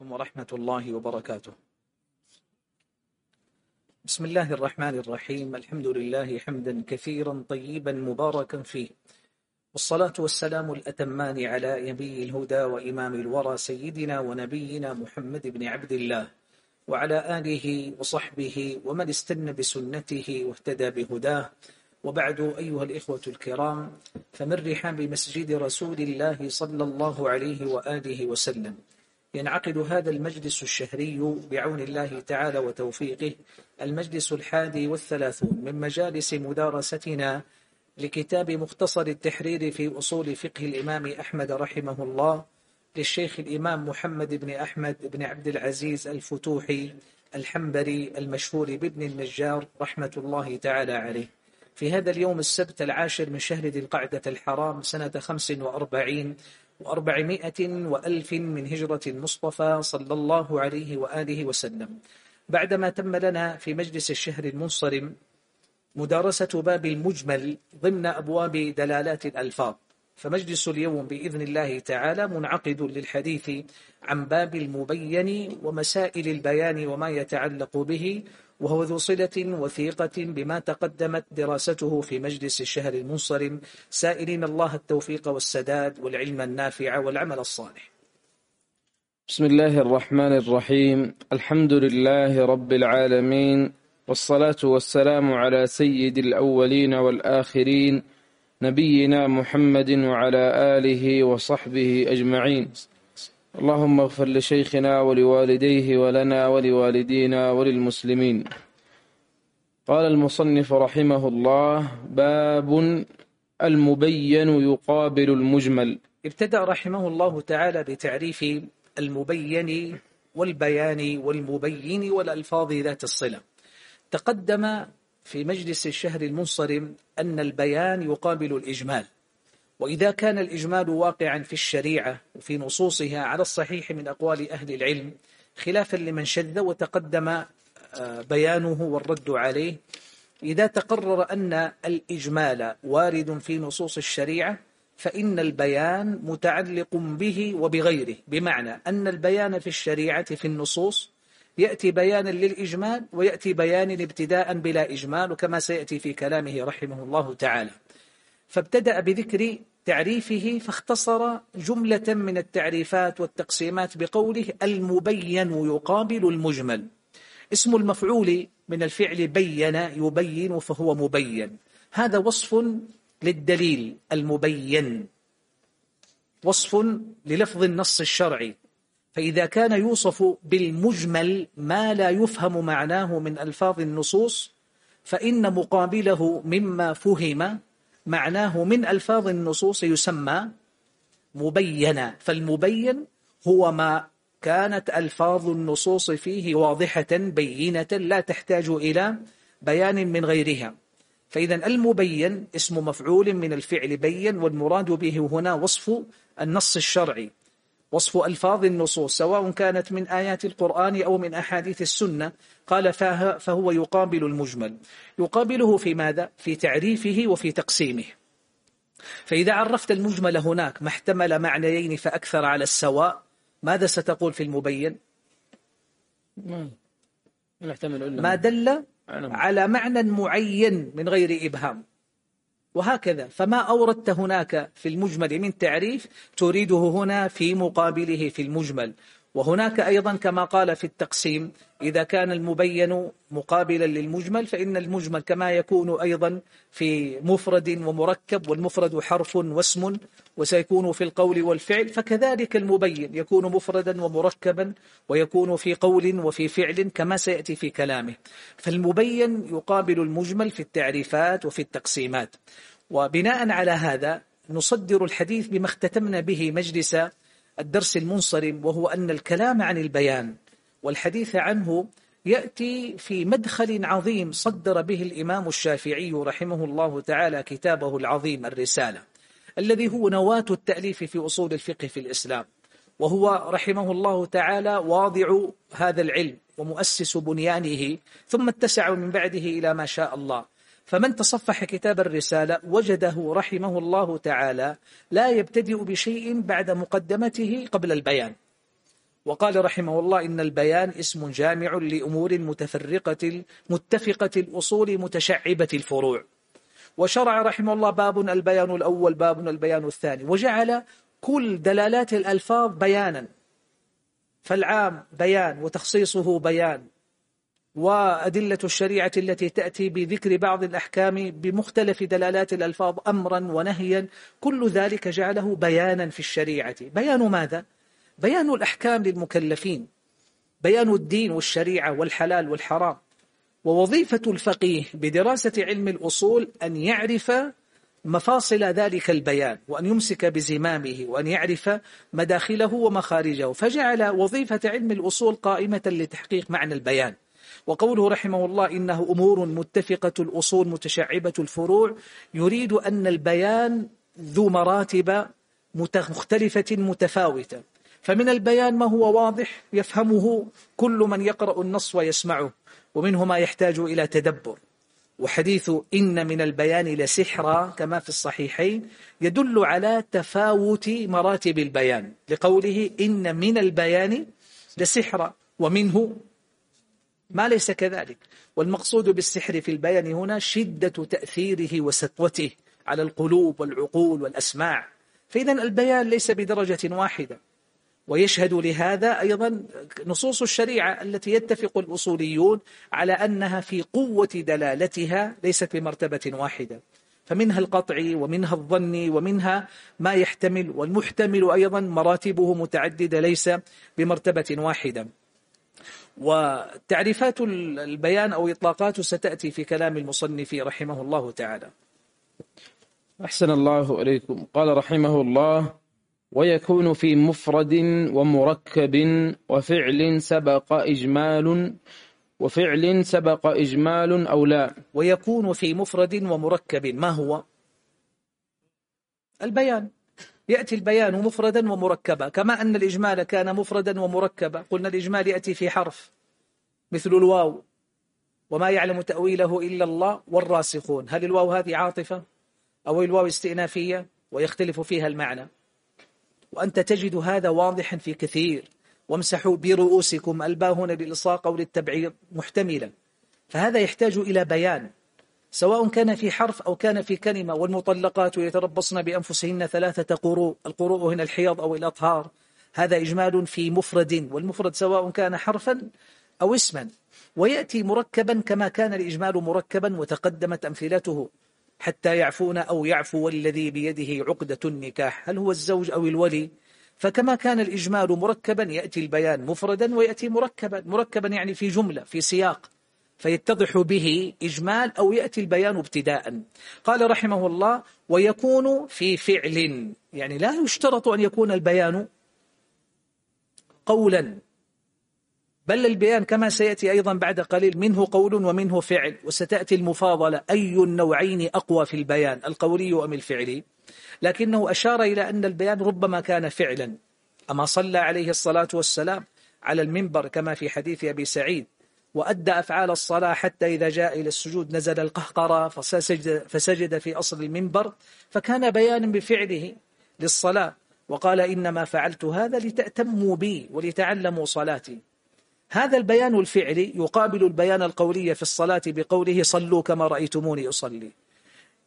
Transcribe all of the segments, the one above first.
عليكم ورحمة الله وبركاته. بسم الله الرحمن الرحيم. الحمد لله حمدا كثيرا طيبا مباركا فيه. والصلاة والسلام الأتمان على نبي الهدى وإمام الورى سيدنا ونبينا محمد بن عبد الله وعلى آله وصحبه ومن استنى بسنته واهتدى بهداه. وبعد أيها الإخوة الكرام فمن رحاب مسجد رسول الله صلى الله عليه وآله وسلم. ينعقد هذا المجلس الشهري بعون الله تعالى وتوفيقه المجلس الحادي والثلاثون من مجالس مدارستنا لكتاب مختصر التحرير في أصول فقه الإمام أحمد رحمه الله للشيخ الإمام محمد بن أحمد بن عبد العزيز الفتوحي الحنبري المشهور بابن النجار رحمة الله تعالى عليه. في هذا اليوم السبت العاشر من شهر ذي القعدة الحرام سنة خمس وأربعين وأربعمائة وألف من هجرة المصطفى صلى الله عليه وآله وسلم. بعدما تم لنا في مجلس الشهر المنصرم مدارسة باب المجمل ضمن أبواب دلالات الألفاظ فمجلس اليوم بإذن الله تعالى منعقد للحديث عن باب المبين ومسائل البيان وما يتعلق به وهو ذو صلة وثيقة بما تقدمت دراسته في مجلس الشهر المنصرم سائلين الله التوفيق والسداد والعلم النافع والعمل الصالح. بسم الله الرحمن الرحيم. الحمد لله رب العالمين والصلاة والسلام على سيد الأولين والآخرين نبينا محمد وعلى آله وصحبه أجمعين. اللهم اغفر لشيخنا ولوالديه ولنا ولوالدينا وللمسلمين. قال المصنف رحمه الله باب المبين يقابل المجمل. ابتدأ رحمه الله تعالى بتعريف المبين والبيان والمبين والألفاظ ذات الصلة. تقدم في مجلس الشهر المنصرم أن البيان يقابل الإجمال. وإذا كان الإجمال واقعا في الشريعة وفي نصوصها على الصحيح من أقوال أهل العلم خلافا لمن شذ وتقدم آه، بيانه والرد عليه إذا تقرر أن الإجمال وارد في نصوص الشريعة فإن البيان متعلق به وبغيره. بمعنى أن البيان في الشريعة في النصوص يأتي بيانا للإجمال ويأتي بيان ابتداء بلا إجمال وكما سيأتي في كلامه رحمه الله تعالى. فابتدأ بذكر تعريفه فاختصر جملة من التعريفات والتقسيمات بقوله المبين يقابل المجمل. اسم المفعول من الفعل بين يبين فهو مبين. هذا وصف للدليل المبين. وصف للفظ النص الشرعي. فإذا كان يوصف بالمجمل ما لا يفهم معناه من ألفاظ النصوص فإن مقابله مما فهم معناه من ألفاظ النصوص يسمى مبينا. فالمبين هو ما كانت ألفاظ النصوص فيه واضحة بينة لا تحتاج إلى بيان من غيرها. فإذا المبين اسم مفعول من الفعل بين والمراد به هنا وصف النص الشرعي. وصف ألفاظ النصوص سواء كانت من آيات القرآن أو من أحاديث السنة قال فهو يقابل المجمل يقابله في ماذا؟ في تعريفه وفي تقسيمه فإذا عرفت المجمل هناك ما احتمل معنيين فأكثر على السواء ماذا ستقول في المبين؟ ما دل على معنى معين من غير إبهام وهكذا. فما أوردت هناك في المجمل من تعريف تريده هنا في مقابله في المجمل. وهناك أيضا كما قال في التقسيم إذا كان المبين مقابلا للمجمل فإن المجمل كما يكون أيضا في مفرد ومركب والمفرد حرف واسم وسيكون في القول والفعل فكذلك المبين يكون مفردا ومركبا ويكون في قول وفي فعل كما سيأتي في كلامه. فالمبين يقابل المجمل في التعريفات وفي التقسيمات. وبناء على هذا نصدر الحديث بما اختتمنا به مجلس الدرس المنصرم وهو أن الكلام عن البيان والحديث عنه يأتي في مدخل عظيم صدر به الإمام الشافعي رحمه الله تعالى كتابه العظيم الرسالة الذي هو نواة التأليف في أصول الفقه في الإسلام وهو رحمه الله تعالى واضع هذا العلم ومؤسس بنيانه ثم اتسع من بعده إلى ما شاء الله. فمن تصفح كتاب الرسالة وجده رحمه الله تعالى لا يبتدئ بشيء بعد مقدمته قبل البيان. وقال رحمه الله إن البيان اسم جامع لأمور متفرقة متفقة الأصول متشعبة الفروع. وشرع رحمه الله باب البيان الأول باب البيان الثاني. وجعل كل دلالات الألفاظ بيانا. فالعام بيان وتخصيصه بيان. وأدلة الشريعة التي تأتي بذكر بعض الأحكام بمختلف دلالات الألفاظ أمرا ونهيا كل ذلك جعله بيانا في الشريعة. بيان ماذا؟ بيان الأحكام للمكلفين بيان الدين والشريعة والحلال والحرام. ووظيفة الفقيه بدراسة علم الأصول أن يعرف مفاصل ذلك البيان وأن يمسك بزمامه وأن يعرف مداخله ومخارجه. فجعل وظيفة علم الأصول قائمة لتحقيق معنى البيان. وقوله رحمه الله إنه أمور متفقة الأصول متشعبة الفروع يريد أن البيان ذو مراتب مختلفة متفاوتة. فمن البيان ما هو واضح يفهمه كل من يقرأ النص ويسمعه ومنه ما يحتاج إلى تدبر. وحديث إن من البيان لسحرا كما في الصحيحين يدل على تفاوت مراتب البيان. لقوله إن من البيان لسحرا ومنه ما ليس كذلك. والمقصود بالسحر في البيان هنا شدة تأثيره وسطوته على القلوب والعقول والأسماع. فإذا البيان ليس بدرجة واحدة. ويشهد لهذا أيضا نصوص الشريعة التي يتفق الأصوليون على أنها في قوة دلالتها ليست بمرتبة واحدة. فمنها القطعي ومنها الظني ومنها ما يحتمل والمحتمل أيضا مراتبه متعددة ليس بمرتبة واحدة. وتعريفات البيان أو إطلاقاته ستأتي في كلام المصنف رحمه الله تعالى. أحسن الله إليكم. قال رحمه الله ويكون في مفرد ومركب وفعل سبق إجمال وفعل سبق إجمال أو لا. ويكون في مفرد ومركب ما هو؟ البيان. يأتي البيان مفردا ومركبا كما أن الإجمال كان مفردا ومركبا. قلنا الإجمال يأتي في حرف مثل الواو. وما يعلم تأويله إلا الله والراسخون. هل الواو هذه عاطفة؟ أو الواو استئنافية؟ ويختلف فيها المعنى. وأنت تجد هذا واضحا في كثير. وامسحوا برؤوسكم الباء هنا للإصاق أو للتبعيض محتملا. فهذا يحتاج إلى بيان. سواء كان في حرف أو كان في كلمة والمطلقات يتربصن بأنفسهن ثلاثة قروء القروء هنا الحيض أو الأطهار. هذا إجمال في مفرد والمفرد سواء كان حرفا أو اسما. ويأتي مركبا كما كان الإجمال مركبا وتقدمت أمثلته حتى يعفون أو يعفو الذي بيده عقدة النكاح. هل هو الزوج أو الولي؟ فكما كان الإجمال مركبا يأتي البيان مفردا ويأتي مركبا. مركبا يعني في جملة في سياق. فيتضح به إجمال أو يأتي البيان ابتداء. قال رحمه الله ويكون في فعل يعني لا يشترط أن يكون البيان قولا بل البيان كما سيأتي أيضا بعد قليل منه قول ومنه فعل وستأتي المفاضلة أي النوعين أقوى في البيان القولي أم الفعلي. لكنه أشار إلى أن البيان ربما كان فعلا. أما صلى عليه الصلاة والسلام على المنبر كما في حديث أبي سعيد وأدى أفعال الصلاة حتى إذا جاء إلى السجود نزل القهقرة فسجد, فسجد في أصل المنبر فكان بيانا بفعله للصلاة وقال إنما فعلت هذا لتأتموا بي ولتعلموا صلاتي. هذا البيان الفعلي يقابل البيان القولي في الصلاة بقوله صلوا كما رأيتموني أصلي.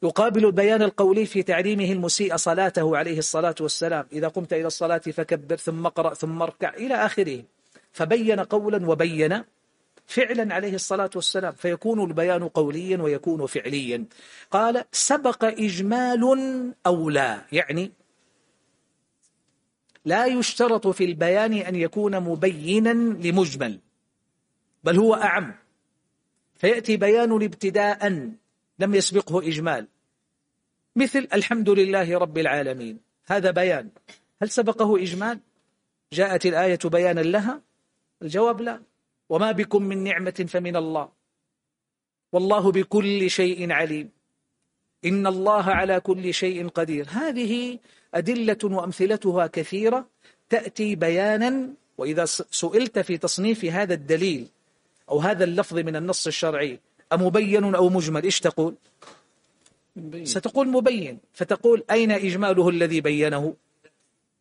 يقابل البيان القولي في تعليمه المسيء صلاته عليه الصلاة والسلام. إذا قمت إلى الصلاة فكبر ثم اقرأ ثم اركع إلى آخره. فبين قولا وبين فعلا عليه الصلاة والسلام فيكون البيان قوليا ويكون فعليا. قال سبق إجمال أو لا يعني لا يشترط في البيان أن يكون مبينا لمجمل بل هو أعم. فيأتي بيان ابتداء لم يسبقه إجمال. مثل الحمد لله رب العالمين. هذا بيان. هل سبقه إجمال؟ جاءت الآية بيانا لها؟ الجواب لا. وما بكم من نعمة فمن الله. والله بكل شيء عليم. إن الله على كل شيء قدير. هذه أدلة وأمثلتها كثيرة تأتي بيانا وإذا سئلت في تصنيف هذا الدليل أو هذا اللفظ من النص الشرعي أمبين أو مجمل؟ إيش تقول؟ مبين. ستقول مبين. فتقول أين إجماله الذي بينه؟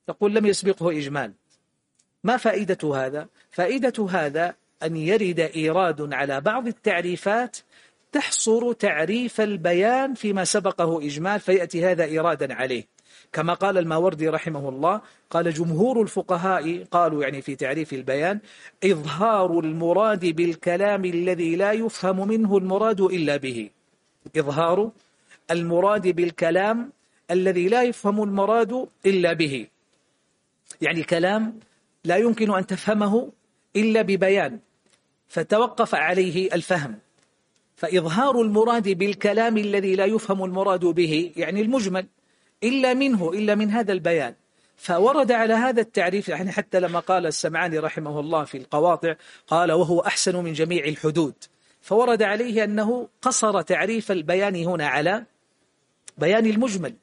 تقول لم يسبقه إجمال. ما فائدة هذا؟ فائدة هذا أن يرد إيراد على بعض التعريفات تحصر تعريف البيان فيما سبقه إجمال فيأتي هذا إيرادا عليه. كما قال الماوردي رحمه الله قال جمهور الفقهاء قالوا يعني في تعريف البيان إظهار المراد بالكلام الذي لا يفهم منه المراد إلا به. إظهار المراد بالكلام الذي لا يفهم المراد إلا به. يعني كلام لا يمكن أن تفهمه إلا ببيان. فتوقف عليه الفهم. فإظهار المراد بالكلام الذي لا يفهم المراد به يعني المجمل إلا منه إلا من هذا البيان. فورد على هذا التعريف يعني حتى لما قال السمعاني رحمه الله في القواطع قال وهو أحسن من جميع الحدود. فورد عليه أنه قصر تعريف البيان هنا على بيان المجمل.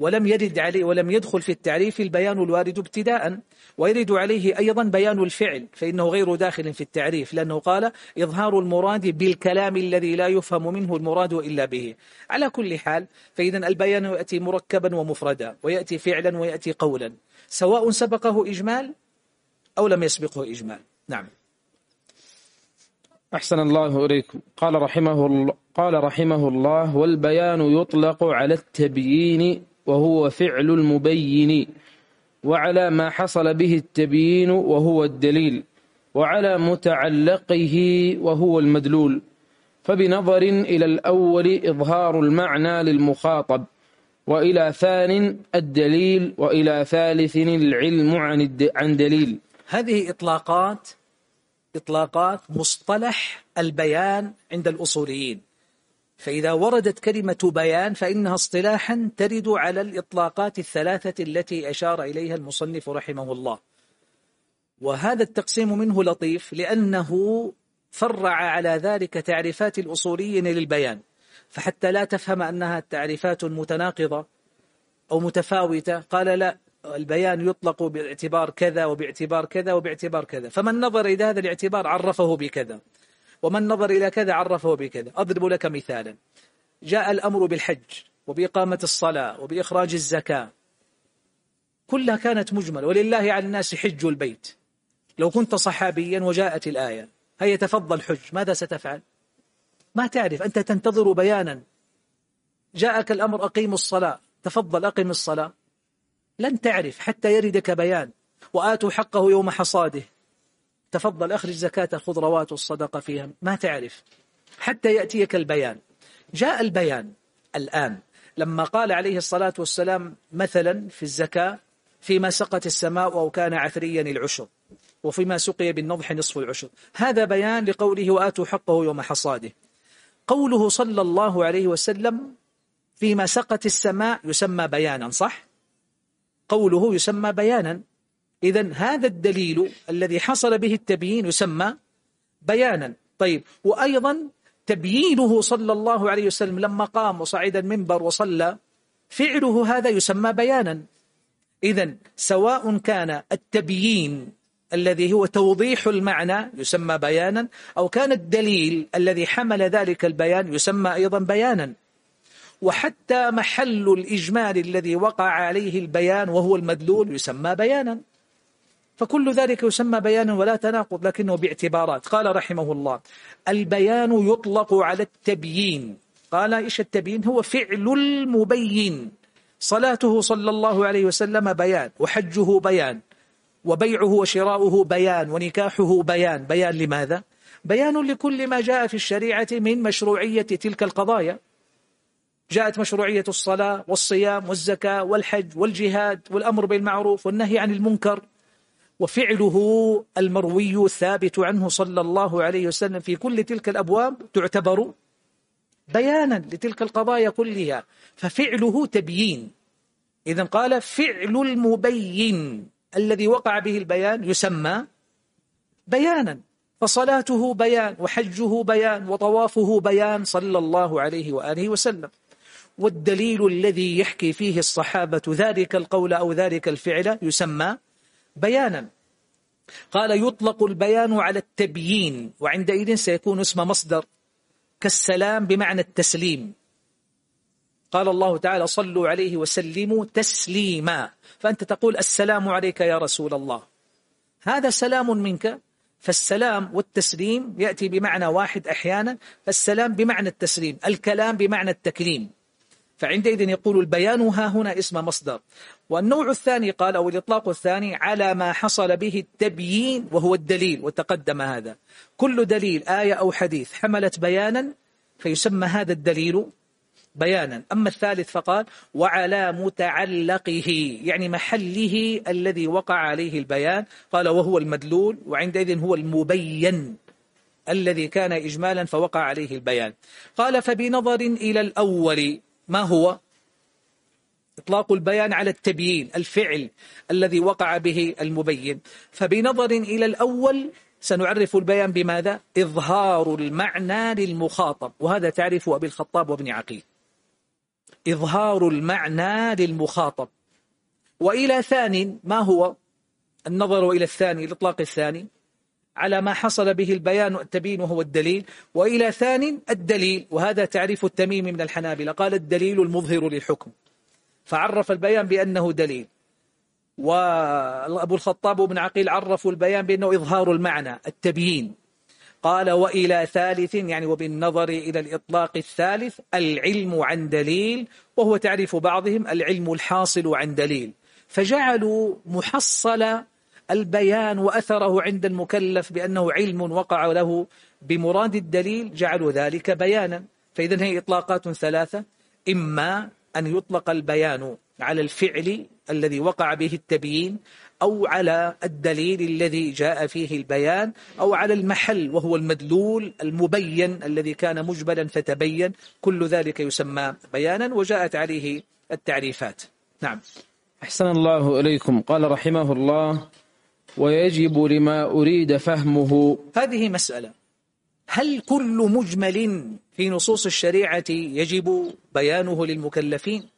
ولم يرد عليه ولم يدخل في التعريف البيان الوارد ابتداء ويرد عليه أيضا بيان الفعل فإنه غير داخل في التعريف لأنه قال إظهار المراد بالكلام الذي لا يفهم منه المراد إلا به. على كل حال فإذا البيان يأتي مركبا ومفردا ويأتي فعلا ويأتي قولا سواء سبقه إجمال أو لم يسبقه إجمال. نعم. أحسن الله إليكم. قال رحمه الله قال رحمه الله والبيان يطلق على التبيين وهو فعل المبين وعلى ما حصل به التبيين وهو الدليل وعلى متعلقه وهو المدلول. فبنظر إلى الأول إظهار المعنى للمخاطب وإلى ثان الدليل وإلى ثالث العلم عن عن دليل. هذه إطلاقات إطلاقات مصطلح البيان عند الأصوليين. فإذا وردت كلمة بيان فإنها اصطلاحا ترد على الإطلاقات الثلاثة التي أشار إليها المصنف رحمه الله. وهذا التقسيم منه لطيف لأنه فرع على ذلك تعريفات الأصوليين للبيان. فحتى لا تفهم أنها تعريفات متناقضة أو متفاوتة قال لا البيان يطلق باعتبار كذا وباعتبار كذا وباعتبار كذا. فمن نظر إلى هذا الاعتبار عرفه بكذا. ومن نظر إلى كذا عرفه بكذا. أضرب لك مثالا. جاء الأمر بالحج وبإقامة الصلاة وبإخراج الزكاة. كلها كانت مجمل ولله على الناس حج البيت. لو كنت صحابيا وجاءت الآية. هيا تفضل حج. ماذا ستفعل؟ ما تعرف. أنت تنتظر بيانا. جاءك الأمر أقيم الصلاة. تفضل أقم الصلاة. لن تعرف حتى يردك بيان. وآتوا حقه يوم حصاده. تفضل أخرج زكاة الخضروات والصدقة فيها. ما تعرف. حتى يأتيك البيان. جاء البيان الآن. لما قال عليه الصلاة والسلام مثلا في الزكاة فيما سقت السماء أو كان عثريا العشر وفيما سقي بالنضح نصف العشر. هذا بيان لقوله وآتوا حقه يوم حصاده. قوله صلى الله عليه وسلم فيما سقت السماء يسمى بيانا صح؟ قوله يسمى بيانا. إذا هذا الدليل الذي حصل به التبيين يسمى بيانا. طيب وأيضا تبيينه صلى الله عليه وسلم لما قام وصعد المنبر وصلى فعله هذا يسمى بيانا. إذا سواء كان التبيين الذي هو توضيح المعنى يسمى بيانا أو كان الدليل الذي حمل ذلك البيان يسمى أيضا بيانا. وحتى محل الإجمال الذي وقع عليه البيان وهو المدلول يسمى بيانا. فكل ذلك يسمى بيانا ولا تناقض لكنه باعتبارات. قال رحمه الله البيان يطلق على التبيين. قال إيش التبيين؟ هو فعل المبين. صلاته صلى الله عليه وسلم بيان وحجه بيان وبيعه وشراؤه بيان ونكاحه بيان. بيان لماذا؟ بيان لكل ما جاء في الشريعة من مشروعية تلك القضايا. جاءت مشروعية الصلاة والصيام والزكاة والحج والجهاد والأمر بالمعروف والنهي عن المنكر. وفعله المروي الثابت عنه صلى الله عليه وسلم في كل تلك الأبواب تعتبر بيانا لتلك القضايا كلها. ففعله تبيين. إذا قال فعل المبين الذي وقع به البيان يسمى بيانا. فصلاته بيان وحجه بيان وطوافه بيان صلى الله عليه وآله وسلم. والدليل الذي يحكي فيه الصحابة ذلك القول أو ذلك الفعل يسمى بيانا. قال يطلق البيان على التبيين وعندئذ سيكون اسم مصدر كالسلام بمعنى التسليم. قال الله تعالى صلوا عليه وسلموا تسليما. فأنت تقول السلام عليك يا رسول الله. هذا سلام منك فالسلام والتسليم يأتي بمعنى واحد أحيانا السلام بمعنى التسليم الكلام بمعنى التكريم فعندئذ يقول البيان ها هنا اسم مصدر. والنوع الثاني قال أو الإطلاق الثاني على ما حصل به التبيين وهو الدليل وتقدم هذا. كل دليل آية أو حديث حملت بيانا فيسمى هذا الدليل بيانا. أما الثالث فقال وعلى متعلقه يعني محله الذي وقع عليه البيان. قال وهو المدلول وعندئذ هو المبين الذي كان إجمالا فوقع عليه البيان. قال فبنظر إلى الأول ما هو؟ إطلاق البيان على التبيين الفعل الذي وقع به المبين. فبنظر إلى الأول سنعرف البيان بماذا؟ إظهار المعنى للمخاطب. وهذا تعرف أبي الخطاب وابن عقيل. إظهار المعنى للمخاطب. وإلى ثاني ما هو؟ النظر إلى الثاني الإطلاق الثاني. على ما حصل به البيان والتبين وهو الدليل وإلى ثاني الدليل وهذا تعريف التميم من الحنابلة قال الدليل المظهر للحكم. فعرف البيان بأنه دليل. وأبو الخطاب وابن عقيل عرفوا البيان بأنه إظهار المعنى التبيين. قال وإلى ثالث يعني وبالنظر إلى الإطلاق الثالث العلم عن دليل وهو تعريف بعضهم العلم الحاصل عن دليل. فجعلوا محصل البيان وأثره عند المكلف بأنه علم وقع له بمراد الدليل جعلوا ذلك بيانا. فإذا هي إطلاقات ثلاثة. إما أن يطلق البيان على الفعل الذي وقع به التبيين أو على الدليل الذي جاء فيه البيان أو على المحل وهو المدلول المبين الذي كان مجبلا فتبين. كل ذلك يسمى بيانا وجاءت عليه التعريفات. نعم. أحسن الله إليكم. قال رحمه الله ويجب لما أريد فهمه. هذه مسألة. هل كل مجمل في نصوص الشريعة يجب بيانه للمكلفين؟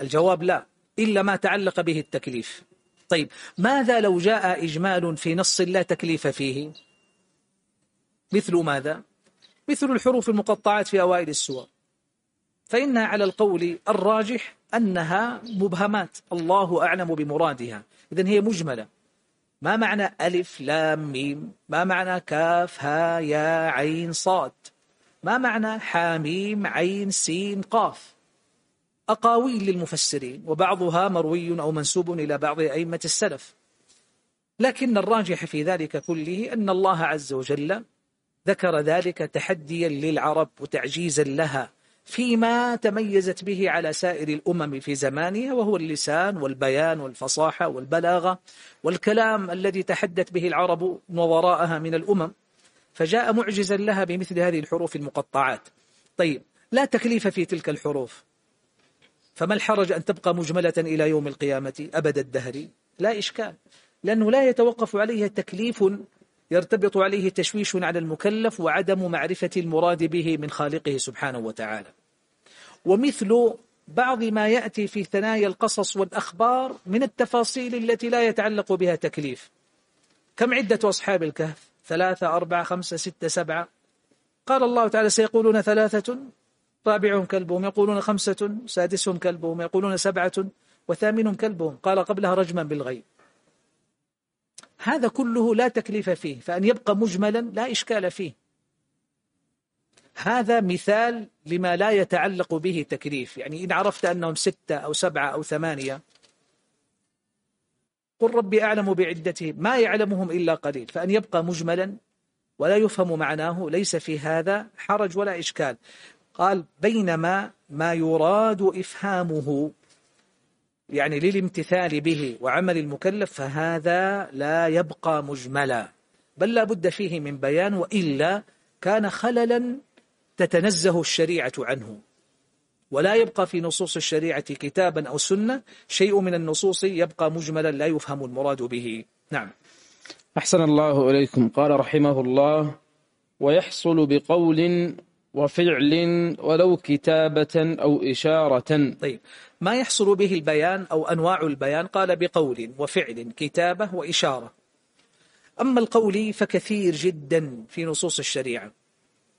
الجواب لا إلا ما تعلق به التكليف. طيب ماذا لو جاء إجمال في نص لا تكليف فيه؟ مثل ماذا؟ مثل الحروف المقطعات في أوائل السور. فإنها على القول الراجح أنها مبهمات. الله أعلم بمرادها. إذن هي مجملة. ما معنى ألف لام ميم؟ ما معنى كاف ها يا عين صاد؟ ما معنى حاميم عين سين قاف؟ أقاويل للمفسرين وبعضها مروي أو منسوب إلى بعض أئمة السلف. لكن الراجح في ذلك كله أن الله عز وجل ذكر ذلك تحديا للعرب وتعجيزا لها. فيما تميزت به على سائر الأمم في زمانها وهو اللسان والبيان والفصاحة والبلاغة والكلام الذي تحدث به العرب ووراءها من الأمم. فجاء معجزا لها بمثل هذه الحروف المقطعات. طيب لا تكليف في تلك الحروف. فما الحرج أن تبقى مجملة إلى يوم القيامة أبد الدهر؟ لا إشكال لأنه لا يتوقف عليها تكليف يرتبط عليه تشويش على المكلف وعدم معرفة المراد به من خالقه سبحانه وتعالى. ومثل بعض ما يأتي في ثنايا القصص والأخبار من التفاصيل التي لا يتعلق بها تكليف. كم عدة أصحاب الكهف؟ ثلاثة أربعة خمسة ستة سبعة. قال الله تعالى سيقولون ثلاثة رابعهم كلبهم يقولون خمسة سادسهم كلبهم يقولون سبعة وثامنهم كلبهم. قال قبلها رجما بالغيب. هذا كله لا تكليف فيه فأن يبقى مجملا لا إشكال فيه. هذا مثال لما لا يتعلق به تكليف. يعني إن عرفت أنهم ستة أو سبعة أو ثمانية قل ربي أعلم بعدتهم ما يعلمهم إلا قليل. فأن يبقى مجملا ولا يفهم معناه ليس في هذا حرج ولا إشكال. قال بينما ما يراد إفهامه يعني للامتثال به وعمل المكلف فهذا لا يبقى مجملا. بل لا بد فيه من بيان وإلا كان خللا تتنزه الشريعة عنه. ولا يبقى في نصوص الشريعة كتابا أو سنة شيء من النصوص يبقى مجملا لا يفهم المراد به. نعم. أحسن الله إليكم. قال رحمه الله ويحصل بقول وفعل ولو كتابة أو إشارة. طيب. ما يحصل به البيان أو أنواع البيان؟ قال بقول وفعل كتابة وإشارة. أما القول فكثير جدا في نصوص الشريعة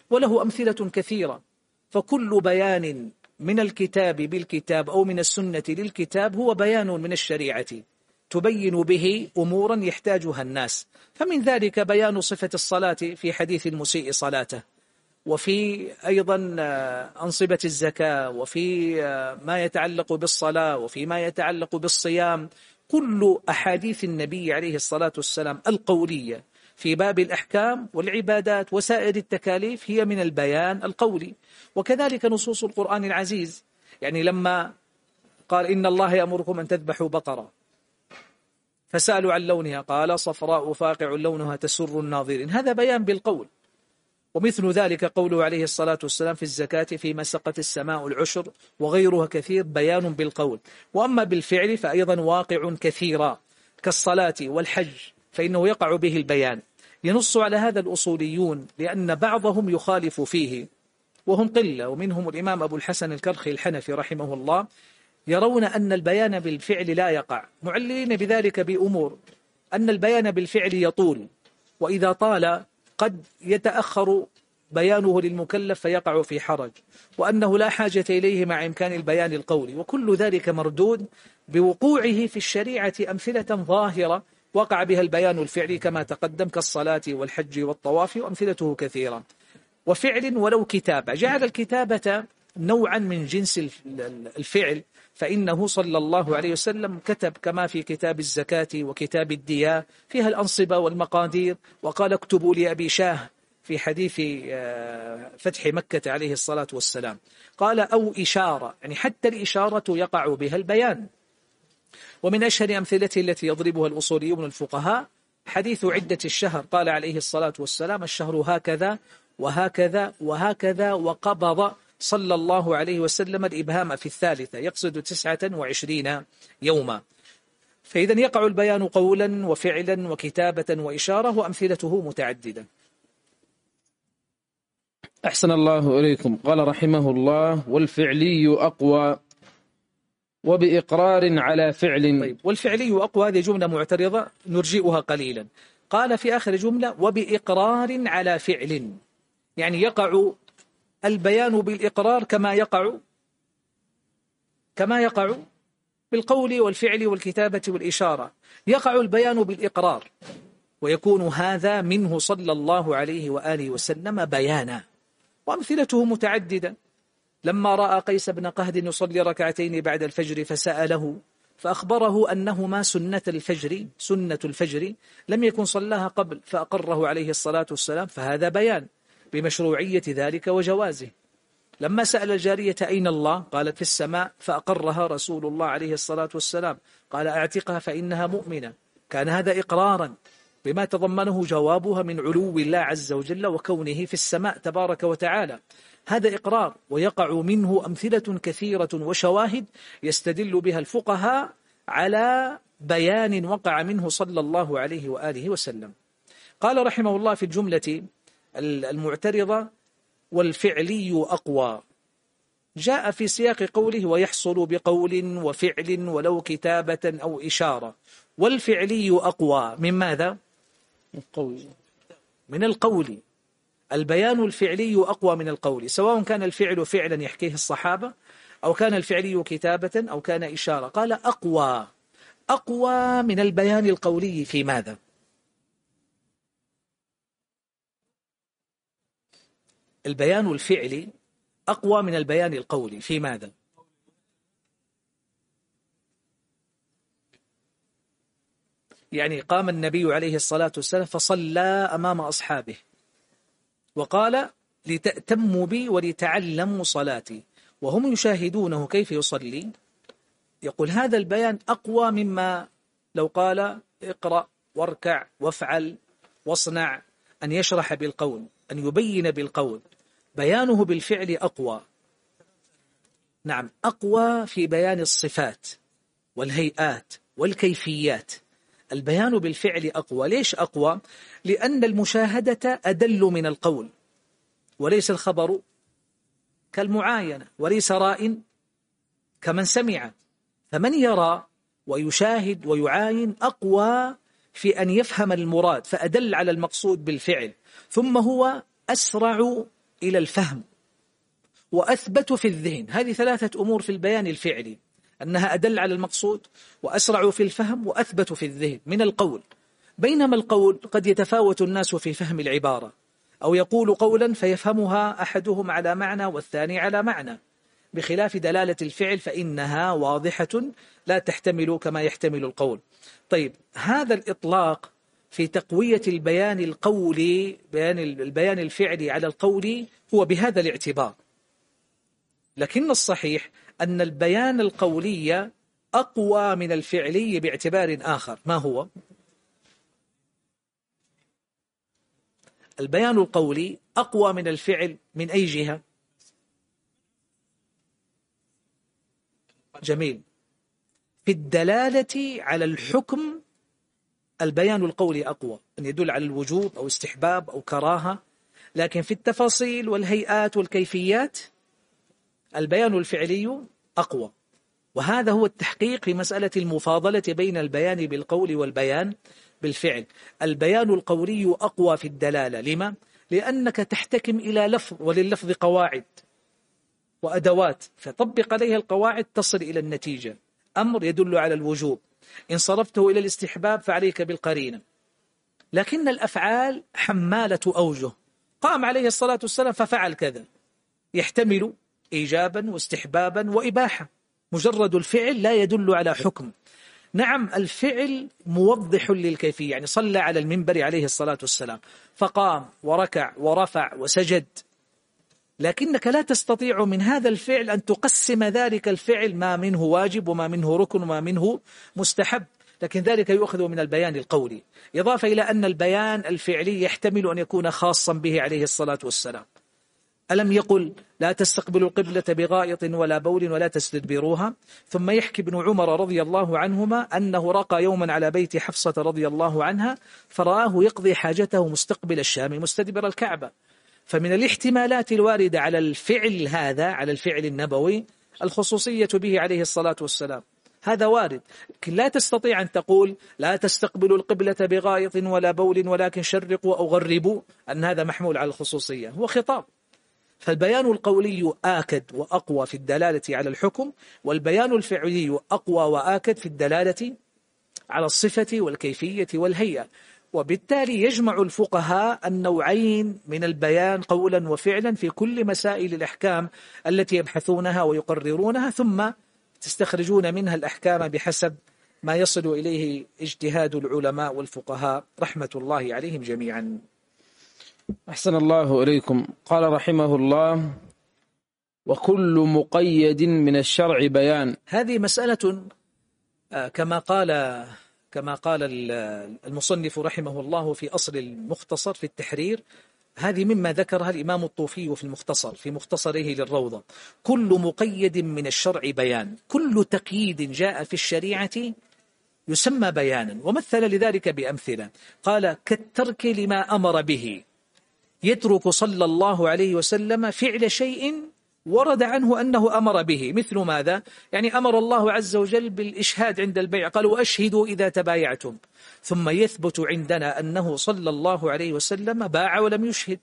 وله أمثلة كثيرة. فكل بيان من الكتاب بالكتاب أو من السنة للكتاب هو بيان من الشريعة. تبين به أمورا يحتاجها الناس. فمن ذلك بيان صفة الصلاة في حديث المسيء صلاته. وفي أيضا آه، أنصبة الزكاة وفي آه، ما يتعلق بالصلاة وفي ما يتعلق بالصيام. كل أحاديث النبي عليه الصلاة والسلام القولية في باب الأحكام والعبادات وسائر التكاليف هي من البيان القولي. وكذلك نصوص القرآن العزيز. يعني لما قال إن الله يأمركم أن تذبحوا بقرة فسألوا عن لونها قال صفراء فاقع لونها تسر الناظرين. هذا بيان بالقول. ومثل ذلك قوله عليه الصلاة والسلام في الزكاة فيما سقت السماء العشر وغيرها كثير بيان بالقول. وأما بالفعل فأيضا واقع كثيرا كالصلاة والحج فإنه يقع به البيان. ينص على هذا الأصوليون لأن بعضهم يخالف فيه وهم قلة ومنهم الإمام أبو الحسن الكرخي الحنفي رحمه الله يرون أن البيان بالفعل لا يقع. معللين بذلك بأمور. أن البيان بالفعل يطول وإذا طال قد يتأخر بيانه للمكلف فيقع في حرج وأنه لا حاجة إليه مع إمكان البيان القولي وكل ذلك مردود بوقوعه في الشريعة أمثلة ظاهرة وقع بها البيان الفعلي كما تقدم كالصلاة والحج والطواف وأمثلته كثيرة. وفعل ولو كتابة جعل الكتابة نوعا من جنس الفعل فإنه صلى الله عليه وسلم كتب كما في كتاب الزكاة وكتاب الدياء فيها الأنصبة والمقادير. وقال اكتبوا لأبي شاه في حديث آه، فتح مكة عليه الصلاة والسلام. قال أو إشارة. يعني حتى الإشارة يقع بها البيان. ومن أشهر أمثلته التي يضربها الأصوليون الفقهاء حديث عدة الشهر. قال عليه الصلاة والسلام الشهر هكذا وهكذا وهكذا وقبض صلى الله عليه وسلم الإبهام في الثالثة يقصد تسعة وعشرين يوما. فإذا يقع البيان قولا وفعلا وكتابة وإشارة وأمثلته متعددة. أحسن الله إليكم. قال رحمه الله والفعلي أقوى وبإقرار على فعل. طيب والفعلي أقوى هذه جملة معترضة نرجئها قليلا. قال في آخر جملة وبإقرار على فعل. يعني يقع البيان بالإقرار كما يقع كما يقع بالقول والفعل والكتابة والإشارة. يقع البيان بالإقرار ويكون هذا منه صلى الله عليه وآله وسلم بيانا. وأمثلته متعددة. لما رأى قيس بن قهد يصلي ركعتين بعد الفجر فسأله فأخبره أنه ما سنة الفجر سنة الفجر لم يكن صلاها قبل فأقره عليه الصلاة والسلام فهذا بيان. بمشروعية ذلك وجوازه. لما سأل الجارية أين الله؟ قالت في السماء فأقرها رسول الله عليه الصلاة والسلام. قال أعتقها فإنها مؤمنة. كان هذا إقرارا بما تضمنه جوابها من علو الله عز وجل وكونه في السماء تبارك وتعالى. هذا إقرار ويقع منه أمثلة كثيرة وشواهد يستدل بها الفقهاء على بيان وقع منه صلى الله عليه وآله وسلم. قال رحمه الله في الجملة المعترضة والفعلي أقوى. جاء في سياق قوله ويحصل بقول وفعل ولو كتابة أو إشارة. والفعلي أقوى. من ماذا؟ من القول. البيان الفعلي أقوى من القول. سواء كان الفعل فعلا يحكيه الصحابة أو كان الفعلي كتابة أو كان إشارة. قال أقوى. أقوى من البيان القولي في ماذا؟ البيان الفعلي أقوى من البيان القولي في ماذا؟ يعني قام النبي عليه الصلاة والسلام فصلى أمام أصحابه وقال لتأتموا بي ولتعلموا صلاتي وهم يشاهدونه كيف يصلي يقول هذا البيان أقوى مما لو قال اقرأ واركع وافعل واصنع أن يشرح بالقول أن يبين بالقول بيانه بالفعل أقوى. نعم أقوى في بيان الصفات والهيئات والكيفيات. البيان بالفعل أقوى. ليش أقوى؟ لأن المشاهدة أدل من القول وليس الخبر كالمعاينة وليس راء كمن سمع. فمن يرى ويشاهد ويعاين أقوى في أن يفهم المراد فأدل على المقصود بالفعل. ثم هو أسرع إلى الفهم وأثبت في الذهن. هذه ثلاثة أمور في البيان الفعلي. أنها أدل على المقصود وأسرع في الفهم وأثبت في الذهن. من القول. بينما القول قد يتفاوت الناس في فهم العبارة. أو يقول قولا فيفهمها أحدهم على معنى والثاني على معنى. بخلاف دلالة الفعل فإنها واضحة لا تحتمل كما يحتمل القول. طيب هذا الإطلاق في تقوية البيان القولي بيان البيان الفعلي على القولي هو بهذا الاعتبار لكن الصحيح أن البيان القولي أقوى من الفعلي باعتبار آخر ما هو؟ البيان القولي أقوى من الفعل من أي جهة؟ جميل في الدلالة على الحكم البيان القولي أقوى أن يدل على الوجوب أو استحباب أو كراهة. لكن في التفاصيل والهيئات والكيفيات البيان الفعلي أقوى. وهذا هو التحقيق في مسألة المفاضلة بين البيان بالقول والبيان بالفعل. البيان القولي أقوى في الدلالة. لما؟ لأنك تحتكم إلى لفظ ولللفظ قواعد وأدوات. فطبق عليها القواعد تصل إلى النتيجة. أمر يدل على الوجوب. إن صرفته إلى الاستحباب فعليك بالقرينة. لكن الأفعال حمالة أوجه. قام عليه الصلاة والسلام ففعل كذا. يحتمل إيجابا واستحبابا وإباحة. مجرد الفعل لا يدل على حكم. نعم الفعل موضح للكيفية. يعني صلى على المنبر عليه الصلاة والسلام. فقام وركع ورفع وسجد. لكنك لا تستطيع من هذا الفعل أن تقسم ذلك الفعل ما منه واجب وما منه ركن وما منه مستحب. لكن ذلك يؤخذ من البيان القولي. إضافة إلى أن البيان الفعلي يحتمل أن يكون خاصا به عليه الصلاة والسلام. ألم يقل لا تستقبلوا القبلة بغائط ولا بول ولا تستدبروها؟ ثم يحكي ابن عمر رضي الله عنهما أنه رقى يوما على بيت حفصة رضي الله عنها فرآه يقضي حاجته مستقبل الشام مستدبر الكعبة. فمن الاحتمالات الواردة على الفعل هذا على الفعل النبوي الخصوصية به عليه الصلاة والسلام. هذا وارد. لكن لا تستطيع أن تقول لا تستقبلوا القبلة بغائط ولا بول ولكن شرقوا أو غربوا أن هذا محمول على الخصوصية. هو خطاب. فالبيان القولي آكد وأقوى في الدلالة على الحكم والبيان الفعلي أقوى وآكد في الدلالة على الصفة والكيفية والهيئة. وبالتالي يجمع الفقهاء النوعين من البيان قولا وفعلا في كل مسائل الأحكام التي يبحثونها ويقررونها ثم تستخرجون منها الأحكام بحسب ما يصل إليه اجتهاد العلماء والفقهاء. رحمة الله عليهم جميعا. أحسن الله إليكم. قال رحمه الله وكل مقيد من الشرع بيان. هذه مسألة آه، كما قال كما قال المصنف رحمه الله في أصل المختصر في التحرير هذه مما ذكرها الإمام الطوفي في المختصر في مختصره للروضة. كل مقيد من الشرع بيان. كل تقييد جاء في الشريعة يسمى بيانا. ومثل لذلك بأمثلة. قال كالترك لما أمر به. يترك صلى الله عليه وسلم فعل شيء ورد عنه أنه أمر به. مثل ماذا؟ يعني أمر الله عز وجل بالإشهاد عند البيع. قال وأشهدوا إذا تبايعتم. ثم يثبت عندنا أنه صلى الله عليه وسلم باع ولم يشهد.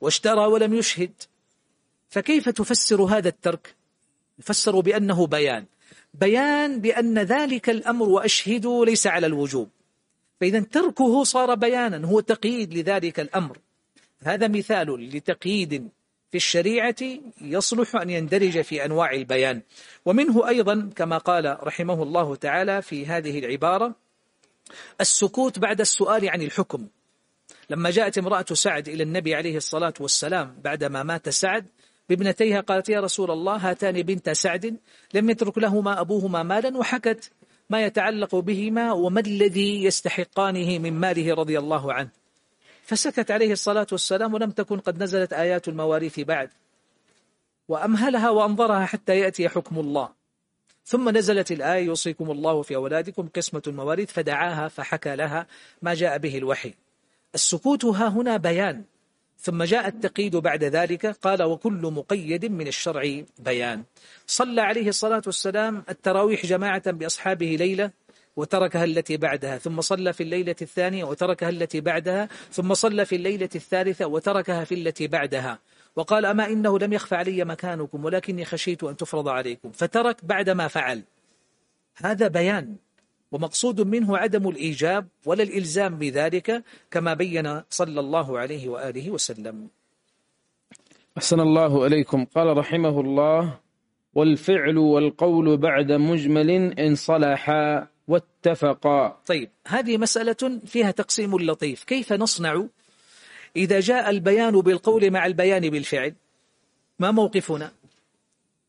واشترى ولم يشهد. فكيف تفسر هذا الترك؟ يفسر بأنه بيان. بيان بأن ذلك الأمر وأشهدوا ليس على الوجوب. فإذا تركه صار بيانا. هو تقييد لذلك الأمر. هذا مثال لتقييد في الشريعة يصلح أن يندرج في أنواع البيان. ومنه أيضا كما قال رحمه الله تعالى في هذه العبارة السكوت بعد السؤال عن الحكم. لما جاءت امرأة سعد إلى النبي عليه الصلاة والسلام بعدما مات سعد بابنتيها قالت يا رسول الله هاتان بنت سعد لم يترك لهما أبوهما مالا وحكت ما يتعلق بهما وما الذي يستحقانه من ماله رضي الله عنه. فسكت عليه الصلاة والسلام ولم تكن قد نزلت آيات المواريث بعد. وأمهلها وأنظرها حتى يأتي حكم الله. ثم نزلت الآية يوصيكم الله في أولادكم قسمة المواريث فدعاها فحكى لها ما جاء به الوحي. السكوت ها هنا بيان. ثم جاء التقييد بعد ذلك قال وكل مقيد من الشرع بيان. صلى عليه الصلاة والسلام التراويح جماعة بأصحابه ليلة وتركها التي بعدها ثم صلى في الليلة الثانية وتركها التي بعدها ثم صلى في الليلة الثالثة وتركها في التي بعدها. وقال أما إنه لم يخف علي مكانكم ولكني خشيت أن تفرض عليكم. فترك بعدما فعل. هذا بيان ومقصود منه عدم الإيجاب ولا الإلزام بذلك كما بين صلى الله عليه وآله وسلم. أحسن الله إليكم. قال رحمه الله والفعل والقول بعد مجمل إن صلحا. واتفقا. طيب هذه مسألة فيها تقسيم لطيف. كيف نصنع إذا جاء البيان بالقول مع البيان بالفعل؟ ما موقفنا؟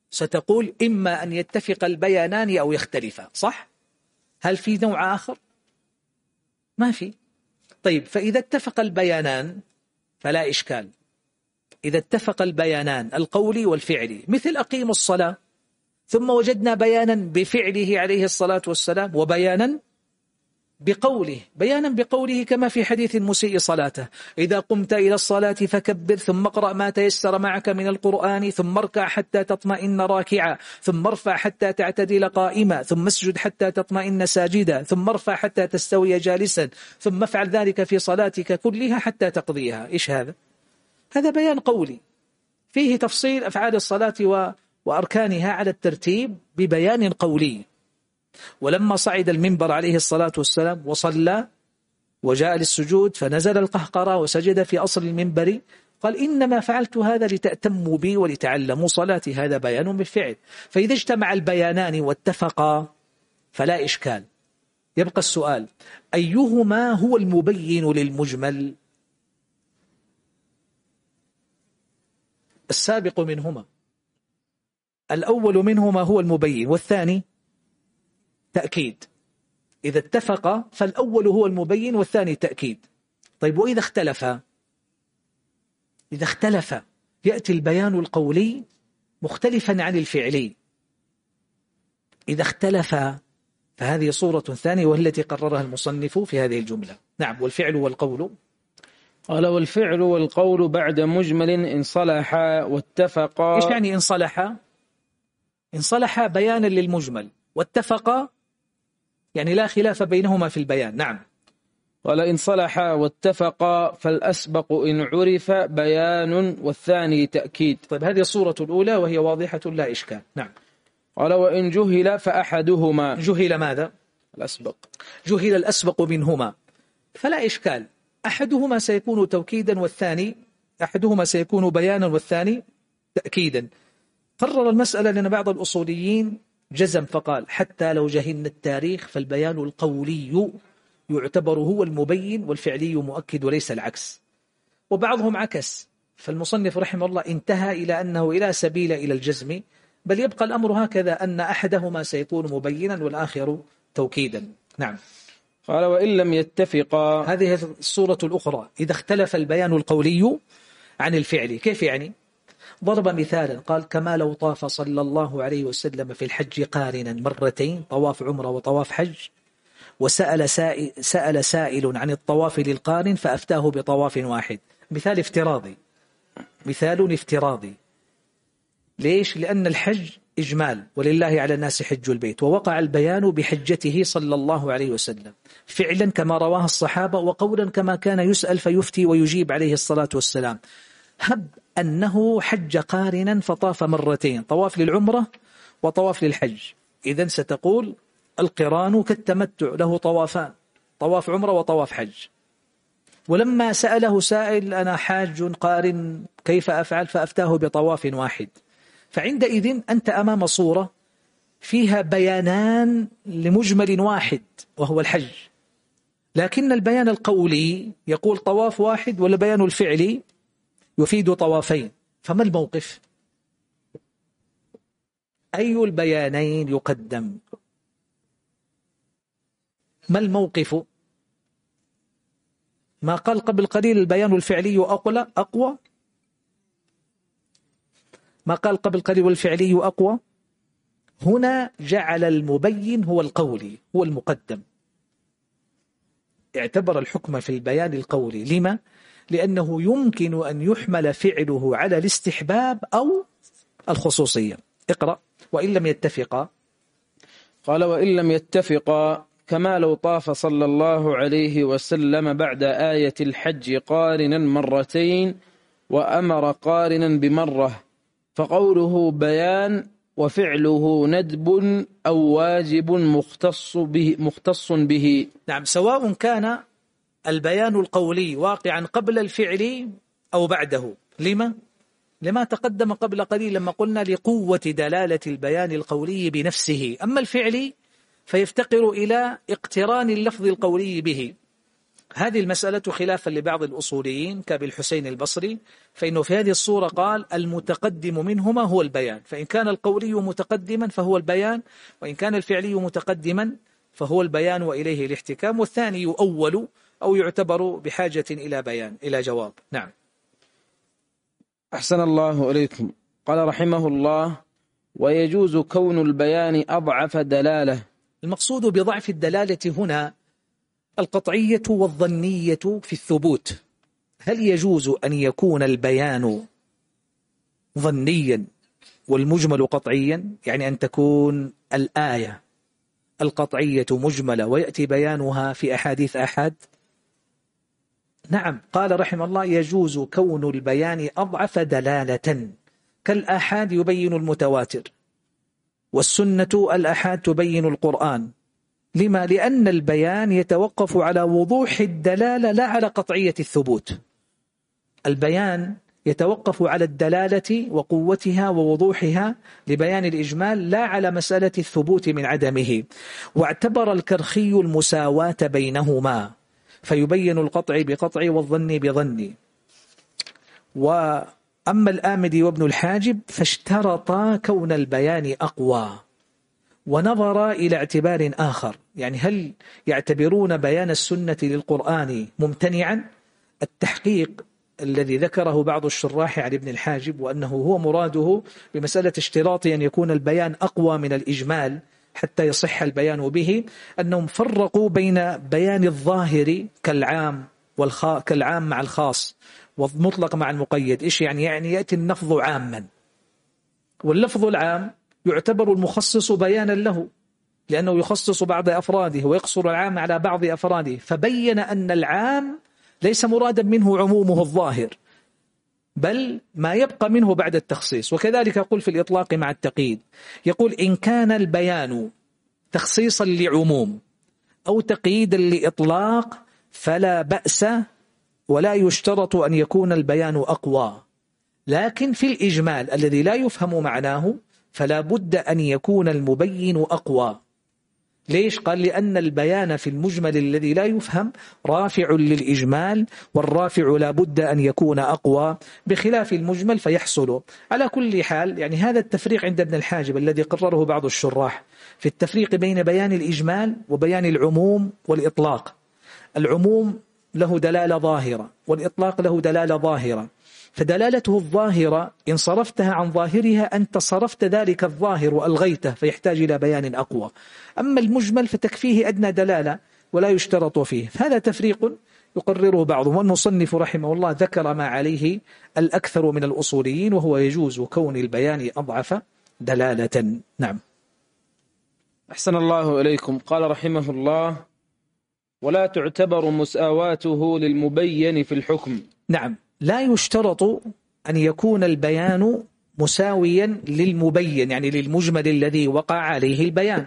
ستقول إما أن يتفق البيانان أو يختلفا صح؟ هل في نوع آخر؟ ما في. طيب فإذا اتفق البيانان فلا إشكال. إذا اتفق البيانان القولي والفعلي مثل أقيم الصلاة. ثم وجدنا بيانا بفعله عليه الصلاة والسلام وبيانا بقوله بيانا بقوله كما في حديث المسيء صلاته. إذا قمت إلى الصلاة فكبر ثم اقرأ ما تيسر معك من القرآن ثم اركع حتى تطمئن راكعا ثم ارفع حتى تعتدل قائما ثم اسجد حتى تطمئن ساجدا ثم ارفع حتى تستوي جالسا ثم افعل ذلك في صلاتك كلها حتى تقضيها. إيش هذا؟ هذا بيان قولي. فيه تفصيل أفعال الصلاة وأركانها على الترتيب ببيان قولي. ولما صعد المنبر عليه الصلاة والسلام وصلى وجاء للسجود فنزل القهقرة وسجد في أصل المنبر قال إنما فعلت هذا لتأتموا بي ولتعلموا صلاتي هذا بيان بالفعل. فإذا اجتمع البيانان واتفقا فلا إشكال. يبقى السؤال أيهما هو المبين للمجمل؟ السابق منهما. الأول منهما هو المبين والثاني تأكيد. إذا اتفق فالأول هو المبين والثاني تأكيد. طيب وإذا اختلف؟ إذا اختلف يأتي البيان القولي مختلفا عن الفعلي. إذا اختلف فهذه صورة ثانية وهي التي قررها المصنف في هذه الجملة. نعم والفعل والقول؟ قال والفعل والقول بعد مجمل إن صلحا واتفقا. إيش يعني إن صلحا إن صلحا بيانا للمجمل. واتفقا يعني لا خلاف بينهما في البيان. نعم. قال إن صلحا واتفقا فالأسبق إن عرف بيان والثاني تأكيد. طيب هذه الصورة الأولى وهي واضحة لا إشكال. نعم. قال وإن جهل فأحدهما. جهل ماذا؟ الأسبق. جهل الأسبق منهما. فلا إشكال. أحدهما سيكون توكيدا والثاني أحدهما سيكون بيانا والثاني تأكيدا. قرر المسألة لأن بعض الأصوليين جزم فقال حتى لو جهلنا التاريخ فالبيان القولي يعتبر هو المبين والفعلي مؤكد وليس العكس. وبعضهم عكس فالمصنف رحمه الله انتهى إلى أنه إلى سبيل إلى الجزم بل يبقى الأمر هكذا أن أحدهما سيكون مبينا والآخر توكيدا. نعم. قال وإن لم يتفقا هذه الصورة الأخرى. إذا اختلف البيان القولي عن الفعل كيف يعني؟ ضرب مثالا قال كما لو طاف صلى الله عليه وسلم في الحج قارنا مرتين طواف عمرة وطواف حج وسأل سائل, سأل سائل عن الطواف للقارن فأفتاه بطواف واحد. مثال افتراضي. مثال افتراضي. ليش؟ لأن الحج إجمال ولله على الناس حج البيت ووقع البيان بحجته صلى الله عليه وسلم. فعلا كما رواه الصحابة وقولا كما كان يسأل فيفتي ويجيب عليه الصلاة والسلام. هب أنه حج قارنا فطاف مرتين طواف للعمرة وطواف للحج. إذا ستقول القران كالتمتع له طوافان طواف عمرة وطواف حج. ولما سأله سائل أنا حاج قارن كيف أفعل؟ فأفتاه بطواف واحد. فعندئذ أنت أمام صورة فيها بيانان لمجمل واحد وهو الحج. لكن البيان القولي يقول طواف واحد والبيان الفعلي؟ يفيد طوافين. فما الموقف؟ أي البيانين يقدم؟ ما الموقف؟ ما قال قبل قليل البيان الفعلي أقوى؟ أقوى؟ ما قال قبل قليل والفعلي أقوى؟ هنا جعل المبين هو القولي هو المقدم. اعتبر الحكم في البيان القولي. لما؟ لأنه يمكن أن يحمل فعله على الاستحباب أو الخصوصية. اقرأ. وإن لم يتفقا قال وإن لم يتفقا كما لو طاف صلى الله عليه وسلم بعد آية الحج قارنا مرتين وأمر قارنا بمرة فقوله بيان وفعله ندب أو واجب مختص به, مختص به. نعم سواء كان البيان القولي واقعا قبل الفعل أو بعده. لما؟ لما تقدم قبل قليل لما قلنا لقوة دلالة البيان القولي بنفسه. أما الفعل فيفتقر إلى اقتران اللفظ القولي به. هذه المسألة خلافا لبعض الأصوليين كابي الحسين البصري فإنه في هذه الصورة قال المتقدم منهما هو البيان. فإن كان القولي متقدما فهو البيان وإن كان الفعلي متقدما فهو البيان وإليه الاحتكام. والثاني يؤول أو يعتبر بحاجة إلى بيان إلى جواب. نعم. أحسن الله إليكم. قال رحمه الله ويجوز كون البيان أضعف دلالة. المقصود بضعف الدلالة هنا القطعية والظنية في الثبوت. هل يجوز أن يكون البيان ظنيا والمجمل قطعيا؟ يعني أن تكون الآية القطعية مجملة ويأتي بيانها في أحاديث أحد؟ نعم قال رحمه الله يجوز كون البيان أضعف دلالة. كالآحاد يبين المتواتر والسنة الأحاد تبين القرآن. لما؟ لأن البيان يتوقف على وضوح الدلالة لا على قطعية الثبوت. البيان يتوقف على الدلالة وقوتها ووضوحها لبيان الإجمال لا على مسألة الثبوت من عدمه. واعتبر الكرخي المساواة بينهما. فيبين القطع بقطع والظن بظن. وأما الآمدي وابن الحاجب فاشترطا كون البيان أقوى ونظر إلى اعتبار آخر. يعني هل يعتبرون بيان السنة للقرآن ممتنعا؟ التحقيق الذي ذكره بعض الشراح عن ابن الحاجب وأنه هو مراده بمسألة اشتراط أن يكون البيان أقوى من الإجمال حتى يصح البيان به أنهم فرقوا بين بيان الظاهر كالعام والخا كالعام مع الخاص والمطلق مع المقيد. إيش يعني؟ يعني يأتي اللفظ عاما. واللفظ العام يعتبر المخصص بيانا له لأنه يخصص بعض أفراده ويقصر العام على بعض أفراده. فبين أن العام ليس مرادا منه عمومه الظاهر. بل ما يبقى منه بعد التخصيص. وكذلك يقول في الإطلاق مع التقييد. يقول إن كان البيان تخصيصا لعموم أو تقييدا لإطلاق فلا بأس ولا يشترط أن يكون البيان أقوى. لكن في الإجمال الذي لا يفهم معناه فلا بد أن يكون المبين أقوى. ليش؟ قال لأن البيان في المجمل الذي لا يفهم رافع للإجمال والرافع لا بد أن يكون أقوى بخلاف المجمل فيحصل. على كل حال يعني هذا التفريق عند ابن الحاجب الذي قرره بعض الشراح في التفريق بين بيان الإجمال وبيان العموم والإطلاق. العموم له دلالة ظاهرة والإطلاق له دلالة ظاهرة. فدلالته الظاهرة إن صرفتها عن ظاهرها أنت صرفت ذلك الظاهر وألغيته فيحتاج إلى بيان أقوى. أما المجمل فتكفيه أدنى دلالة ولا يشترط فيه. هذا تفريق يقرره بعضهم والمصنف رحمه الله ذكر ما عليه الأكثر من الأصوليين وهو يجوز كون البيان أضعف دلالة. نعم. أحسن الله إليكم. قال رحمه الله ولا تعتبر مساواته للمبين في الحكم. نعم. لا يشترط أن يكون البيان مساويا للمبين يعني للمجمل الذي وقع عليه البيان.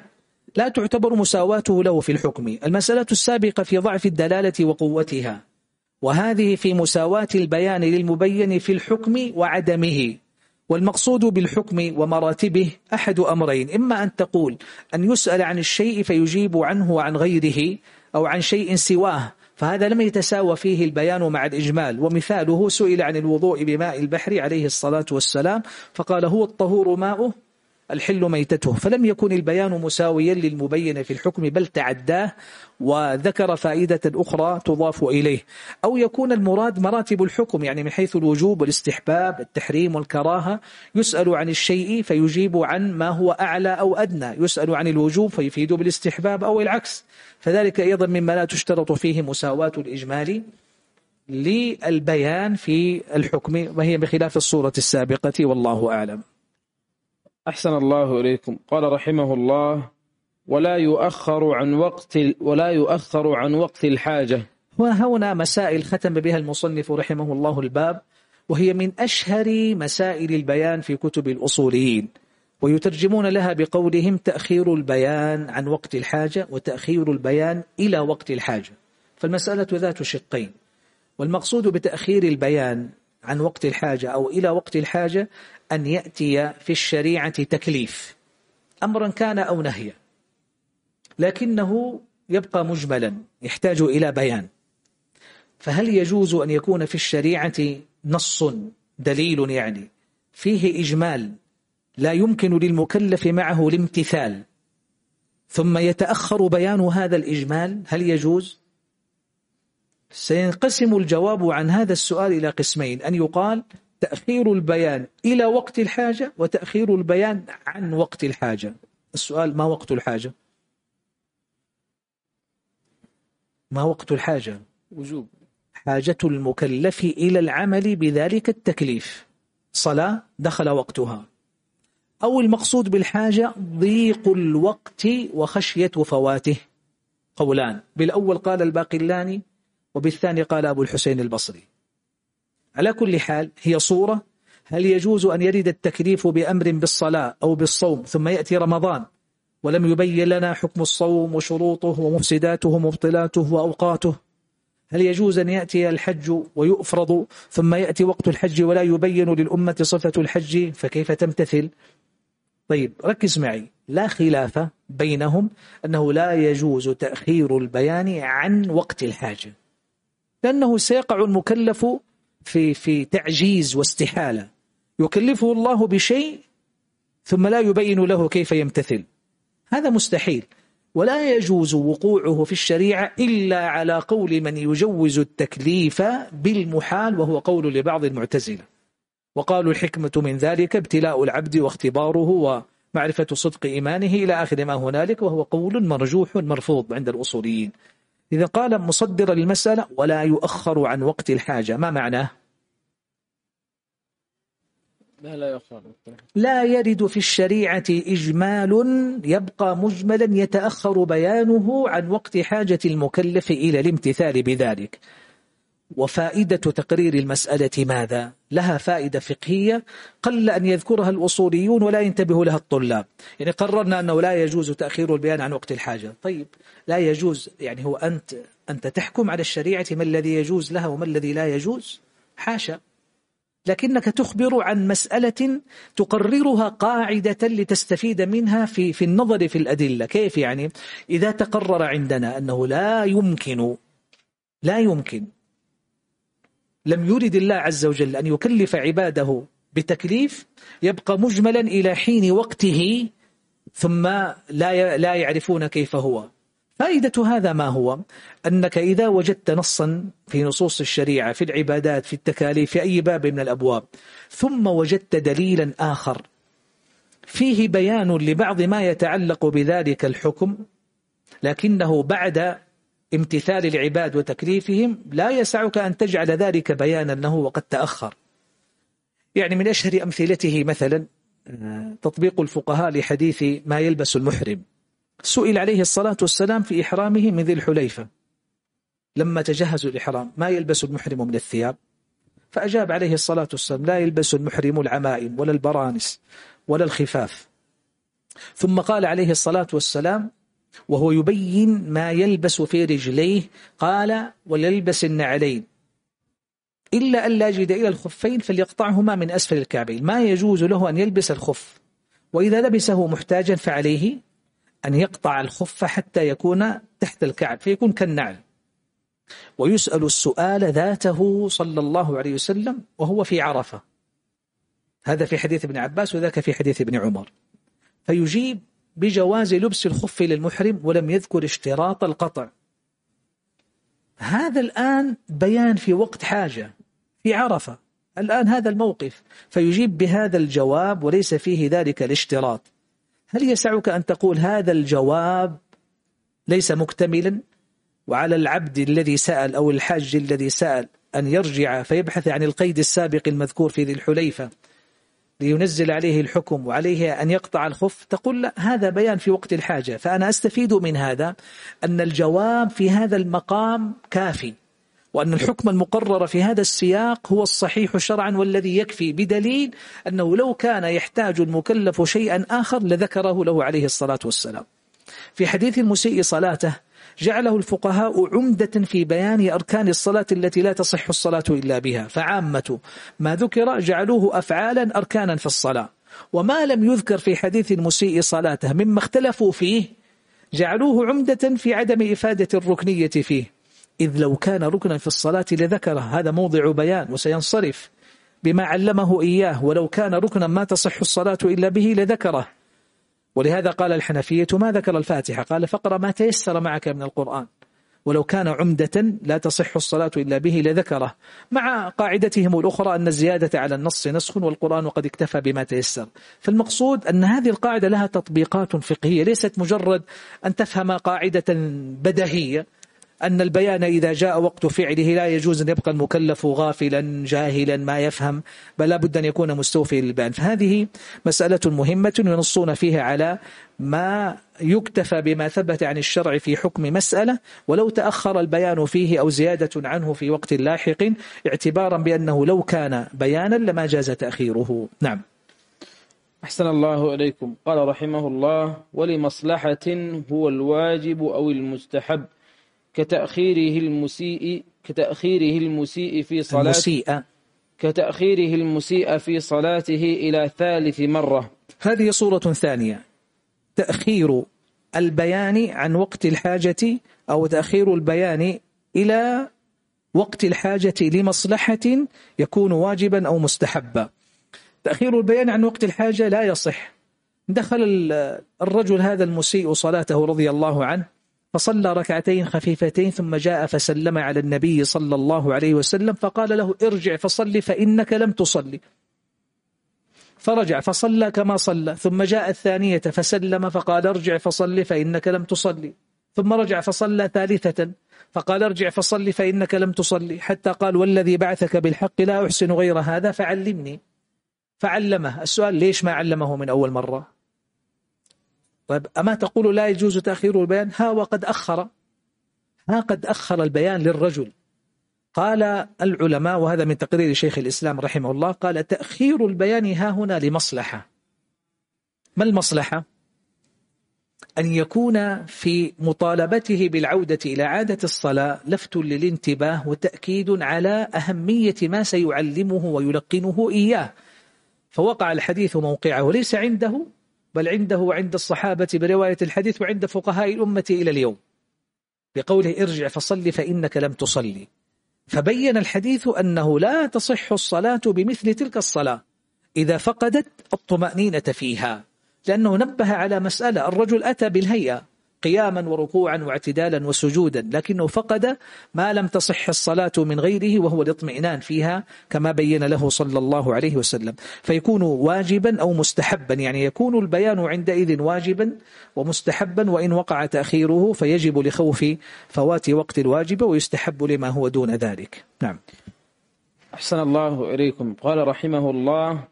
لا تعتبر مساواته له في الحكم. المسألة السابقة في ضعف الدلالة وقوتها. وهذه في مساواة البيان للمبين في الحكم وعدمه. والمقصود بالحكم ومراتبه أحد أمرين. إما أن تقول أن يسأل عن الشيء فيجيب عنه وعن غيره أو عن شيء سواه. فهذا لم يتساوى فيه البيان مع الإجمال ومثاله سئل عن الوضوء بماء البحر عليه الصلاة والسلام فقال هو الطهور ماؤه؟ الحل ميتته. فلم يكن البيان مساويا للمبين في الحكم بل تعداه وذكر فائدة أخرى تضاف إليه. أو يكون المراد مراتب الحكم يعني من حيث الوجوب والاستحباب التحريم والكراهة. يسأل عن الشيء فيجيب عن ما هو أعلى أو أدنى. يسأل عن الوجوب فيفيد بالاستحباب أو العكس. فذلك أيضا مما لا تشترط فيه مساواة الإجمال للبيان في الحكم وهي بخلاف الصورة السابقة والله أعلم. أحسن الله إليكم. قال رحمه الله ولا يؤخر عن وقت ولا يؤخر عن وقت الحاجة. وهنا مسائل ختم بها المصنف رحمه الله الباب وهي من أشهر مسائل البيان في كتب الأصوليين. ويترجمون لها بقولهم تأخير البيان عن وقت الحاجة وتأخير البيان إلى وقت الحاجة. فالمسألة ذات شقين. والمقصود بتأخير البيان عن وقت الحاجة أو إلى وقت الحاجة أن يأتي في الشريعة تكليف أمرا كان أو نهيا. لكنه يبقى مجملا يحتاج إلى بيان. فهل يجوز أن يكون في الشريعة نص دليل يعني فيه إجمال لا يمكن للمكلف معه الامتثال ثم يتأخر بيان هذا الإجمال؟ هل يجوز؟ سينقسم الجواب عن هذا السؤال إلى قسمين أن يقال تأخير البيان إلى وقت الحاجة وتأخير البيان عن وقت الحاجة. السؤال ما وقت الحاجة؟ ما وقت الحاجة؟ وجوب. حاجة المكلف إلى العمل بذلك التكليف. صلاة دخل وقتها. أو المقصود بالحاجة ضيق الوقت وخشية فواته. قولان. بالأول قال الباقلاني وبالثاني قال أبو الحسين البصري. على كل حال هي صورة. هل يجوز أن يرد التكليف بأمر بالصلاة أو بالصوم ثم يأتي رمضان ولم يبين لنا حكم الصوم وشروطه ومفسداته ومبطلاته وأوقاته؟ هل يجوز أن يأتي الحج ويؤفرض ثم يأتي وقت الحج ولا يبين للأمة صفة الحج فكيف تمتثل؟ طيب ركز معي. لا خلاف بينهم أنه لا يجوز تأخير البيان عن وقت الحاجة لأنه سيقع المكلف في في تعجيز واستحالة. يكلفه الله بشيء ثم لا يبين له كيف يمتثل. هذا مستحيل. ولا يجوز وقوعه في الشريعة إلا على قول من يجوز التكليف بالمحال وهو قول لبعض المعتزلة. وقالوا الحكمة من ذلك ابتلاء العبد واختباره ومعرفة صدق إيمانه إلى آخر ما هنالك وهو قول مرجوح مرفوض عند الأصوليين. إذا قال مصدر المسألة ولا يؤخر عن وقت الحاجة ما معناه؟ لا لا لا يرد في الشريعة إجمال يبقى مجملا يتأخر بيانه عن وقت حاجة المكلف إلى الامتثال بذلك. وفائدة تقرير المسألة ماذا؟ لها فائدة فقهية قل أن يذكرها الأصوليون ولا ينتبه لها الطلاب. يعني قررنا أنه لا يجوز تأخير البيان عن وقت الحاجة. طيب لا يجوز يعني هو أنت أنت تحكم على الشريعة ما الذي يجوز لها وما الذي لا يجوز؟ حاشا. لكنك تخبر عن مسألة تقررها قاعدة لتستفيد منها في في النظر في الأدلة. كيف يعني؟ إذا تقرر عندنا أنه لا يمكن لا يمكن لم يرد الله عز وجل أن يكلف عباده بتكليف يبقى مجملا إلى حين وقته ثم لا لا يعرفون كيف هو. فائدة هذا ما هو؟ أنك إذا وجدت نصا في نصوص الشريعة في العبادات في التكاليف في أي باب من الأبواب ثم وجدت دليلا آخر فيه بيان لبعض ما يتعلق بذلك الحكم لكنه بعد امتثال العباد وتكليفهم لا يسعك أن تجعل ذلك بيانا له وقد تأخر. يعني من أشهر أمثلته مثلا تطبيق الفقهاء لحديث ما يلبس المحرم. سئل عليه الصلاة والسلام في إحرامه من ذي الحليفة. لما تجهزوا الإحرام ما يلبس المحرم من الثياب؟ فأجاب عليه الصلاة والسلام لا يلبس المحرم العمائم ولا البرانس ولا الخفاف. ثم قال عليه الصلاة والسلام وهو يبين ما يلبس في رجليه. قال وليلبس النعلين إلا أن لا يجد إلى الخفين فليقطعهما من أسفل الكعبين. ما يجوز له أن يلبس الخف. وإذا لبسه محتاجا فعليه أن يقطع الخف حتى يكون تحت الكعب فيكون كالنعل. ويسأل السؤال ذاته صلى الله عليه وسلم وهو في عرفة. هذا في حديث ابن عباس وذاك في حديث ابن عمر. فيجيب بجواز لبس الخف للمحرم ولم يذكر اشتراط القطع. هذا الآن بيان في وقت حاجة في عرفة. الآن هذا الموقف. فيجيب بهذا الجواب وليس فيه ذلك الاشتراط. هل يسعك أن تقول هذا الجواب ليس مكتملا؟ وعلى العبد الذي سأل أو الحاج الذي سأل أن يرجع فيبحث عن القيد السابق المذكور في ذي الحليفة. لينزل عليه الحكم وعليه أن يقطع الخف تقول لا هذا بيان في وقت الحاجة. فأنا أستفيد من هذا أن الجواب في هذا المقام كافي وأن الحكم المقرر في هذا السياق هو الصحيح شرعا والذي يكفي بدليل أنه لو كان يحتاج المكلف شيئا آخر لذكره له عليه الصلاة والسلام. في حديث المسيء صلاته جعله الفقهاء عمدة في بيان أركان الصلاة التي لا تصح الصلاة إلا بها. فعامة ما ذكر جعلوه أفعالا أركانا في الصلاة. وما لم يذكر في حديث المسيء صلاته مما اختلفوا فيه جعلوه عمدة في عدم إفادة الركنية فيه. إذ لو كان ركنا في الصلاة لذكره هذا موضع بيان وسينصرف بما علمه إياه. ولو كان ركنا ما تصح الصلاة إلا به لذكره. ولهذا قال الحنفية ما ذكر الفاتحة؟ قال فقر ما تيسر معك من القرآن. ولو كان عمدة لا تصح الصلاة إلا به لذكره. مع قاعدتهم الأخرى أن الزيادة على النص نسخ والقرآن قد اكتفى بما تيسر. فالمقصود أن هذه القاعدة لها تطبيقات فقهية ليست مجرد أن تفهم قاعدة بدهية. أن البيان إذا جاء وقت فعله لا يجوز أن يبقى المكلف غافلا جاهلا ما يفهم بل لابد أن يكون مستوفي للبيان. فهذه مسألة مهمة ينصون فيها على ما يكتفى بما ثبت عن الشرع في حكم مسألة ولو تأخر البيان فيه أو زيادة عنه في وقت لاحق اعتبارا بأنه لو كان بيانا لما جاز تأخيره. نعم. أحسن الله إليكم. قال رحمه الله ولمصلحة هو الواجب أو المستحب؟ كتأخيره المسيء كتأخيره المسيء في صلاته المسيء. كتأخيره المسيء في صلاته إلى ثالث مرة. هذه صورة ثانية. تأخير البيان عن وقت الحاجة أو تأخير البيان إلى وقت الحاجة لمصلحة يكون واجبا أو مستحبا. تأخير البيان عن وقت الحاجة لا يصح. دخل الرجل هذا المسيء صلاته رضي الله عنه. فصلى ركعتين خفيفتين ثم جاء فسلم على النبي صلى الله عليه وسلم فقال له ارجع فصل فإنك لم تصلي. فرجع فصلى كما صلى ثم جاء الثانية فسلم فقال ارجع فصل فإنك لم تصلي. ثم رجع فصلى ثالثة فقال ارجع فصل فإنك لم تصلي. حتى قال والذي بعثك بالحق لا أحسن غير هذا فعلمني. فعلمه. السؤال ليش ما علمه من أول مرة؟ طيب أما تقول لا يجوز تأخير البيان؟ ها وقد أخر. ها قد أخر البيان للرجل. قال العلماء وهذا من تقرير شيخ الإسلام رحمه الله قال تأخير البيان ها هنا لمصلحة. ما المصلحة؟ أن يكون في مطالبته بالعودة إلى عادة الصلاة لفت للانتباه وتأكيد على أهمية ما سيعلمه ويلقنه إياه. فوقع الحديث موقعه ليس عنده بل عنده وعند الصحابة برواية الحديث وعند فقهاء الأمة إلى اليوم. بقوله ارجع فصل فإنك لم تصلي. فبين الحديث أنه لا تصح الصلاة بمثل تلك الصلاة. إذا فقدت الطمأنينة فيها. لأنه نبه على مسألة. الرجل أتى بالهيئة. قياما وركوعا واعتدالا وسجودا لكنه فقد ما لم تصح الصلاة من غيره وهو الاطمئنان فيها كما بين له صلى الله عليه وسلم. فيكون واجبا أو مستحبا يعني يكون البيان عندئذ واجبا ومستحبا وإن وقع تأخيره فيجب لخوف فوات وقت الواجب ويستحب لما هو دون ذلك. نعم. أحسن الله إليكم. قال رحمه الله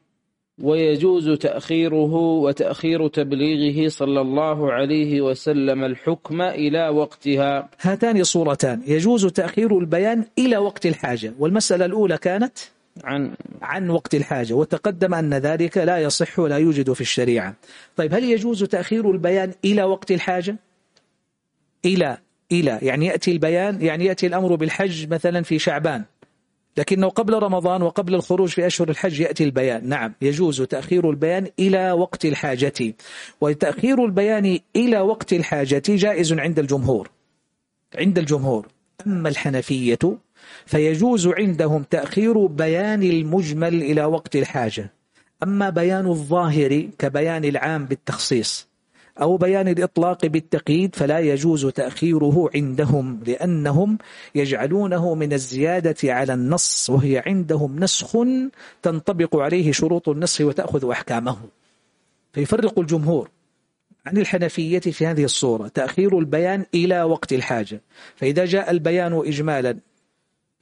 ويجوز تأخيره وتأخير تبليغه صلى الله عليه وسلم الحكم إلى وقتها. هاتان صورتان. يجوز تأخير البيان إلى وقت الحاجة. والمسألة الأولى كانت عن عن وقت الحاجة وتقدم أن ذلك لا يصح ولا يوجد في الشريعة. طيب هل يجوز تأخير البيان إلى وقت الحاجة؟ إلى إلى. يعني يأتي البيان يعني يأتي الأمر بالحج مثلا في شعبان. لكنه قبل رمضان وقبل الخروج في أشهر الحج يأتي البيان. نعم يجوز تأخير البيان إلى وقت الحاجة. وتأخير البيان إلى وقت الحاجة جائز عند الجمهور. عند الجمهور. أما الحنفية فيجوز عندهم تأخير بيان المجمل إلى وقت الحاجة. أما بيان الظاهر كبيان العام بالتخصيص. أو بيان الإطلاق بالتقييد فلا يجوز تأخيره عندهم لأنهم يجعلونه من الزيادة على النص وهي عندهم نسخ تنطبق عليه شروط النسخ وتأخذ أحكامه. فيفرق الجمهور عن الحنفية في هذه الصورة تأخير البيان إلى وقت الحاجة. فإذا جاء البيان إجمالا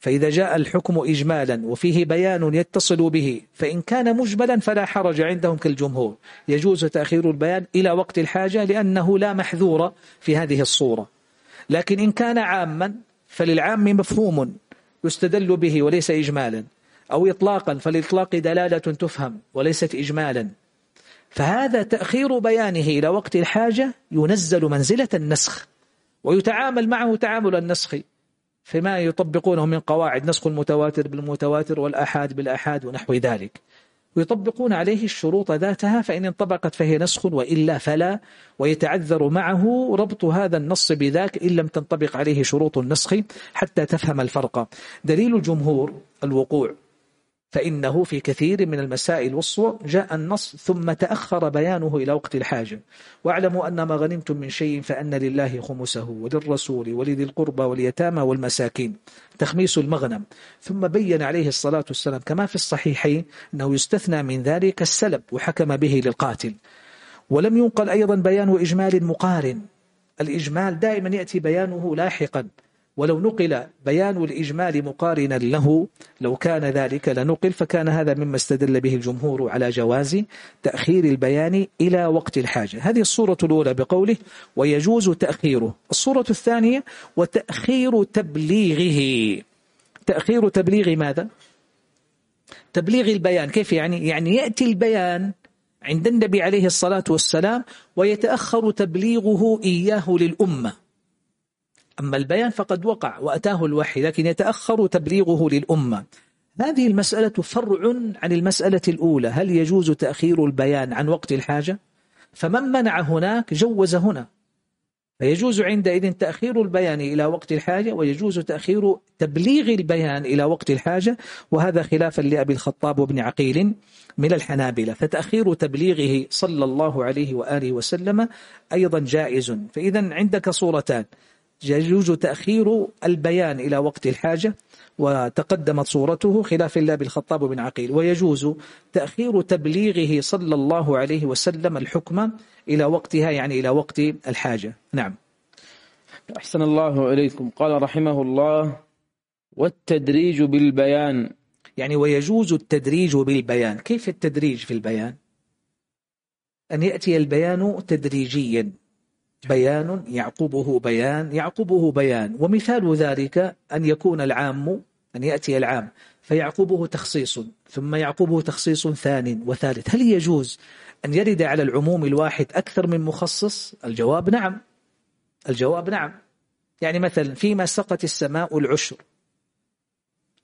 فإذا جاء الحكم إجمالا وفيه بيان يتصل به فإن كان مجملا فلا حرج عندهم كالجمهور. يجوز تأخير البيان إلى وقت الحاجة لأنه لا محذور في هذه الصورة. لكن إن كان عاما فللعام مفهوم يستدل به وليس إجمالا أو إطلاقا فالإطلاق دلالة تفهم وليست إجمالا. فهذا تأخير بيانه إلى وقت الحاجة ينزل منزلة النسخ ويتعامل معه تعامل النسخ. فيما يطبقونه من قواعد نسخ المتواتر بالمتواتر والأحاد بالأحاد ونحو ذلك. ويطبقون عليه الشروط ذاتها فإن انطبقت فهي نسخ وإلا فلا ويتعذر معه ربط هذا النص بذاك إن لم تنطبق عليه شروط النسخ حتى تفهم الفرق. دليل الجمهور الوقوع. فإنه في كثير من المسائل والصور جاء النص ثم تأخر بيانه إلى وقت الحاجة واعلموا أن ما غنمتم من شيء فأن لله خمسه وللرسول ولذي القربى واليتامى والمساكين. تخميس المغنم. ثم بين عليه الصلاة والسلام كما في الصحيحين أنه يستثنى من ذلك السلب وحكم به للقاتل. ولم ينقل أيضا بيان إجمال مقارن. الإجمال دائما يأتي بيانه لاحقا. ولو نقل بيان الإجمال مقارنا له لو كان ذلك لنقل فكان هذا مما استدل به الجمهور على جواز تأخير البيان إلى وقت الحاجة. هذه الصورة الأولى بقوله ويجوز تأخيره. الصورة الثانية وتأخير تبليغه. تأخير تبليغ ماذا؟ تبليغ البيان. كيف يعني؟ يعني يأتي البيان عند النبي عليه الصلاة والسلام ويتأخر تبليغه إياه للأمة. أما البيان فقد وقع وأتاه الوحي لكن يتأخر تبليغه للأمة. هذه المسألة فرع عن المسألة الأولى هل يجوز تأخير البيان عن وقت الحاجة؟ فمن منع هناك جوز هنا. فيجوز عندئذ تأخير البيان إلى وقت الحاجة ويجوز تأخير تبليغ البيان إلى وقت الحاجة وهذا خلافا لأبي الخطاب وابن عقيل من الحنابلة. فتأخير تبليغه صلى الله عليه وآله وسلم أيضا جائز. فإذا عندك صورتان. يجوز تأخير البيان إلى وقت الحاجة وتقدمت صورته خلاف الله بالخطاب بن عقيل. ويجوز تأخير تبليغه صلى الله عليه وسلم الحكم إلى وقتها يعني إلى وقت الحاجة. نعم. أحسن الله إليكم. قال رحمه الله والتدريج بالبيان. يعني ويجوز التدريج بالبيان. كيف التدريج في البيان؟ أن يأتي البيان تدريجيا. بيان يعقبه بيان يعقبه بيان. ومثال ذلك أن يكون العام أن يأتي العام فيعقبه تخصيص ثم يعقبه تخصيص ثان وثالث. هل يجوز أن يرد على العموم الواحد أكثر من مخصص؟ الجواب نعم. الجواب نعم. يعني مثلا فيما سقت السماء العشر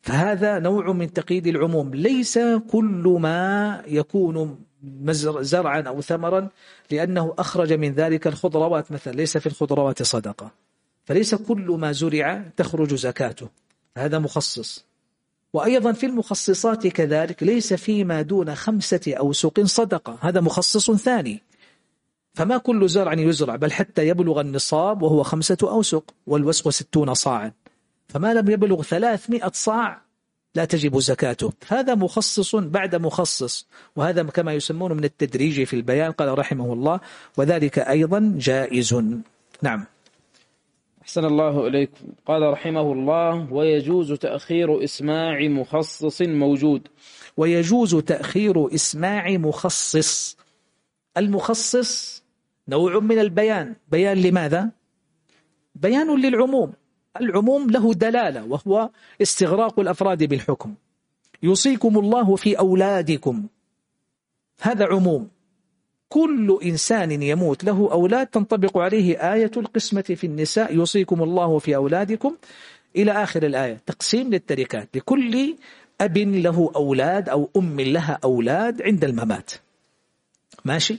فهذا نوع من تقييد العموم. ليس كل ما يكون زرعا أو ثمرا لأنه أخرج من ذلك الخضروات مثلا ليس في الخضروات صدقة. فليس كل ما زرع تخرج زكاته. هذا مخصص. وأيضا في المخصصات كذلك ليس فيما دون خمسة أوسق صدقة. هذا مخصص ثاني. فما كل زرع يزرع بل حتى يبلغ النصاب وهو خمسة أوسق والوسق ستون صاعا. فما لم يبلغ ثلاثمائة صاع لا تجب زكاته. هذا مخصص بعد مخصص وهذا كما يسمون من التدريج في البيان قال رحمه الله وذلك أيضا جائز. نعم. أحسن الله إليكم. قال رحمه الله ويجوز تأخير إسماع مخصص موجود. ويجوز تأخير إسماع مخصص. المخصص نوع من البيان. بيان لماذا؟ بيان للعموم. العموم له دلالة وهو استغراق الأفراد بالحكم. يوصيكم الله في أولادكم. هذا عموم. كل إنسان يموت له أولاد تنطبق عليه آية القسمة في النساء. يوصيكم الله في أولادكم. إلى آخر الآية. تقسيم للتركات. لكل أب له أولاد أو أم لها أولاد عند الممات. ماشي؟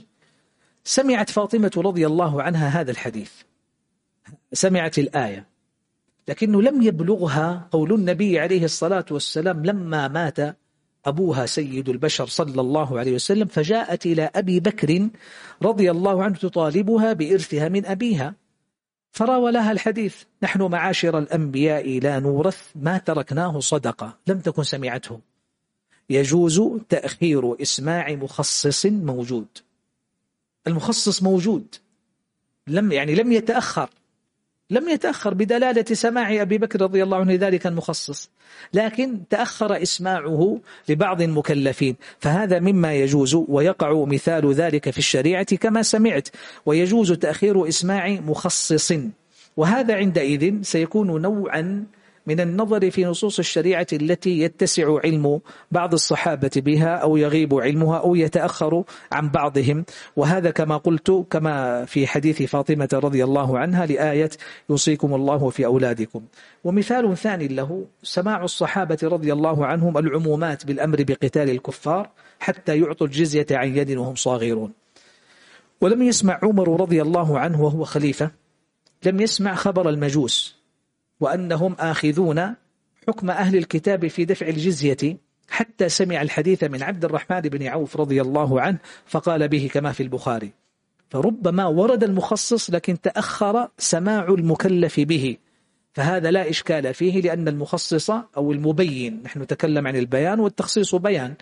سمعت فاطمة رضي الله عنها هذا الحديث. سمعت الآية. لكنه لم يبلغها قول النبي عليه الصلاة والسلام لما مات أبوها سيد البشر صلى الله عليه وسلم فجاءت إلى أبي بكر رضي الله عنه تطالبها بإرثها من أبيها. فراوى لها الحديث نحن معاشر الأنبياء لا نورث ما تركناه صدقة. لم تكن سمعته. يجوز تأخير إسماع مخصص موجود. المخصص موجود. لم يعني لم يتأخر. لم يتأخر بدلالة سماع أبي بكر رضي الله عنه ذلك المخصص. لكن تأخر إسماعه لبعض المكلفين. فهذا مما يجوز ويقع مثال ذلك في الشريعة كما سمعت. ويجوز تأخير إسماع مخصص. وهذا عندئذ سيكون نوعا من النظر في نصوص الشريعة التي يتسع علم بعض الصحابة بها أو يغيب علمها أو يتأخر عن بعضهم. وهذا كما قلت كما في حديث فاطمة رضي الله عنها لآية يوصيكم الله في أولادكم. ومثال ثاني له سماع الصحابة رضي الله عنهم العمومات بالأمر بقتال الكفار حتى يعطوا الجزية عن يد وهم صاغرون. ولم يسمع عمر رضي الله عنه وهو خليفة لم يسمع خبر المجوس. وأنهم آخذون حكم أهل الكتاب في دفع الجزية حتى سمع الحديث من عبد الرحمن بن عوف رضي الله عنه فقال به كما في البخاري. فربما ورد المخصص لكن تأخر سماع المكلف به. فهذا لا إشكال فيه لأن المخصص أو المبين نحن نتكلم عن البيان والتخصيص بيان.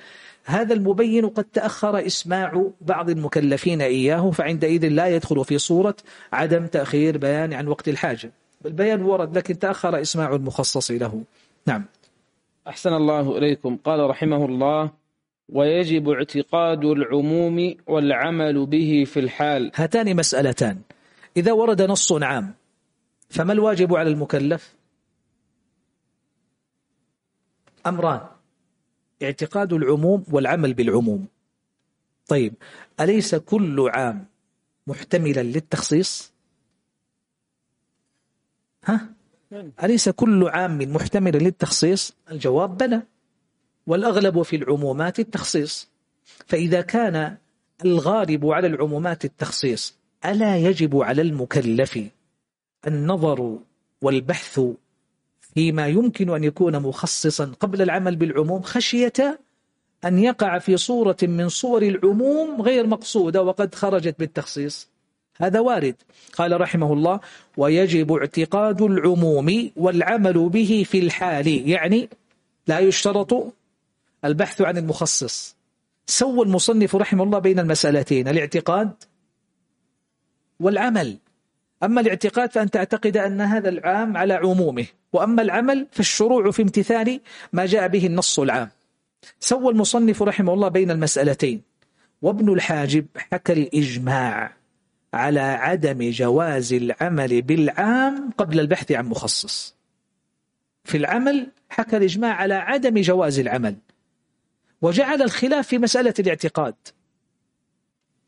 هذا المبين قد تأخر إسماع بعض المكلفين إياه فعندئذ لا يدخل في صورة عدم تأخير بيان عن وقت الحاجة. البيان ورد لكن تأخر إسماع المخصص له. نعم. أحسن الله إليكم. قال رحمه الله ويجب اعتقاد العموم والعمل به في الحال. هاتان مسألتان. إذا ورد نص عام فما الواجب على المكلف؟ أمران اعتقاد العموم والعمل بالعموم. طيب أليس كل عام محتملا للتخصيص؟ ها؟ أليس كل عام محتملا للتخصيص؟ الجواب بلى. والأغلب في العمومات التخصيص. فإذا كان الغالب على العمومات التخصيص ألا يجب على المكلف النظر والبحث فيما يمكن أن يكون مخصصا قبل العمل بالعموم خشية أن يقع في صورة من صور العموم غير مقصودة وقد خرجت بالتخصيص. هذا وارد. قال رحمه الله ويجب اعتقاد العموم والعمل به في الحال. يعني لا يشترط البحث عن المخصص. سوى المصنف رحمه الله بين المسألتين الاعتقاد والعمل. أما الاعتقاد فأن تعتقد أن هذا العام على عمومه. وأما العمل فالشروع في امتثال ما جاء به النص العام. سوى المصنف رحمه الله بين المسألتين وابن الحاجب حكى الإجماع. على عدم جواز العمل بالعام قبل البحث عن مخصص. في العمل حكى الإجماع على عدم جواز العمل. وجعل الخلاف في مسألة الاعتقاد.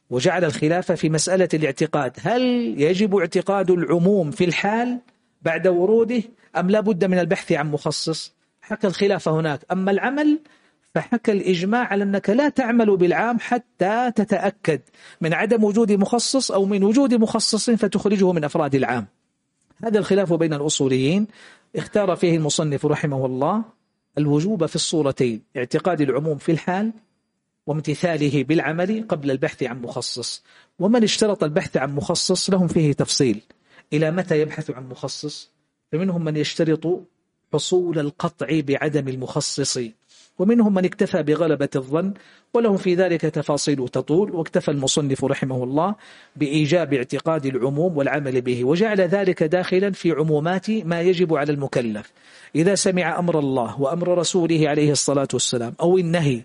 وجعل الخلاف في مسألة الاعتقاد. هل يجب اعتقاد العموم في الحال بعد وروده أم لا بد من البحث عن مخصص؟ حكى الخلاف هناك. أما العمل فحكى الإجماع على أنك لا تعمل بالعام حتى تتأكد من عدم وجود مخصص أو من وجود مخصص فتخرجه من أفراد العام. هذا الخلاف بين الأصوليين. اختار فيه المصنف رحمه الله الوجوب في الصورتين اعتقاد العموم في الحال وامتثاله بالعمل قبل البحث عن مخصص. ومن اشترط البحث عن مخصص لهم فيه تفصيل إلى متى يبحث عن مخصص؟ فمنهم من يشترط حصول القطع بعدم المخصص. ومنهم من اكتفى بغلبة الظن ولهم في ذلك تفاصيل تطول واكتفى المصنف رحمه الله بإيجاب اعتقاد العموم والعمل به وجعل ذلك داخلا في عمومات ما يجب على المكلف. إذا سمع أمر الله وأمر رسوله عليه الصلاة والسلام أو النهي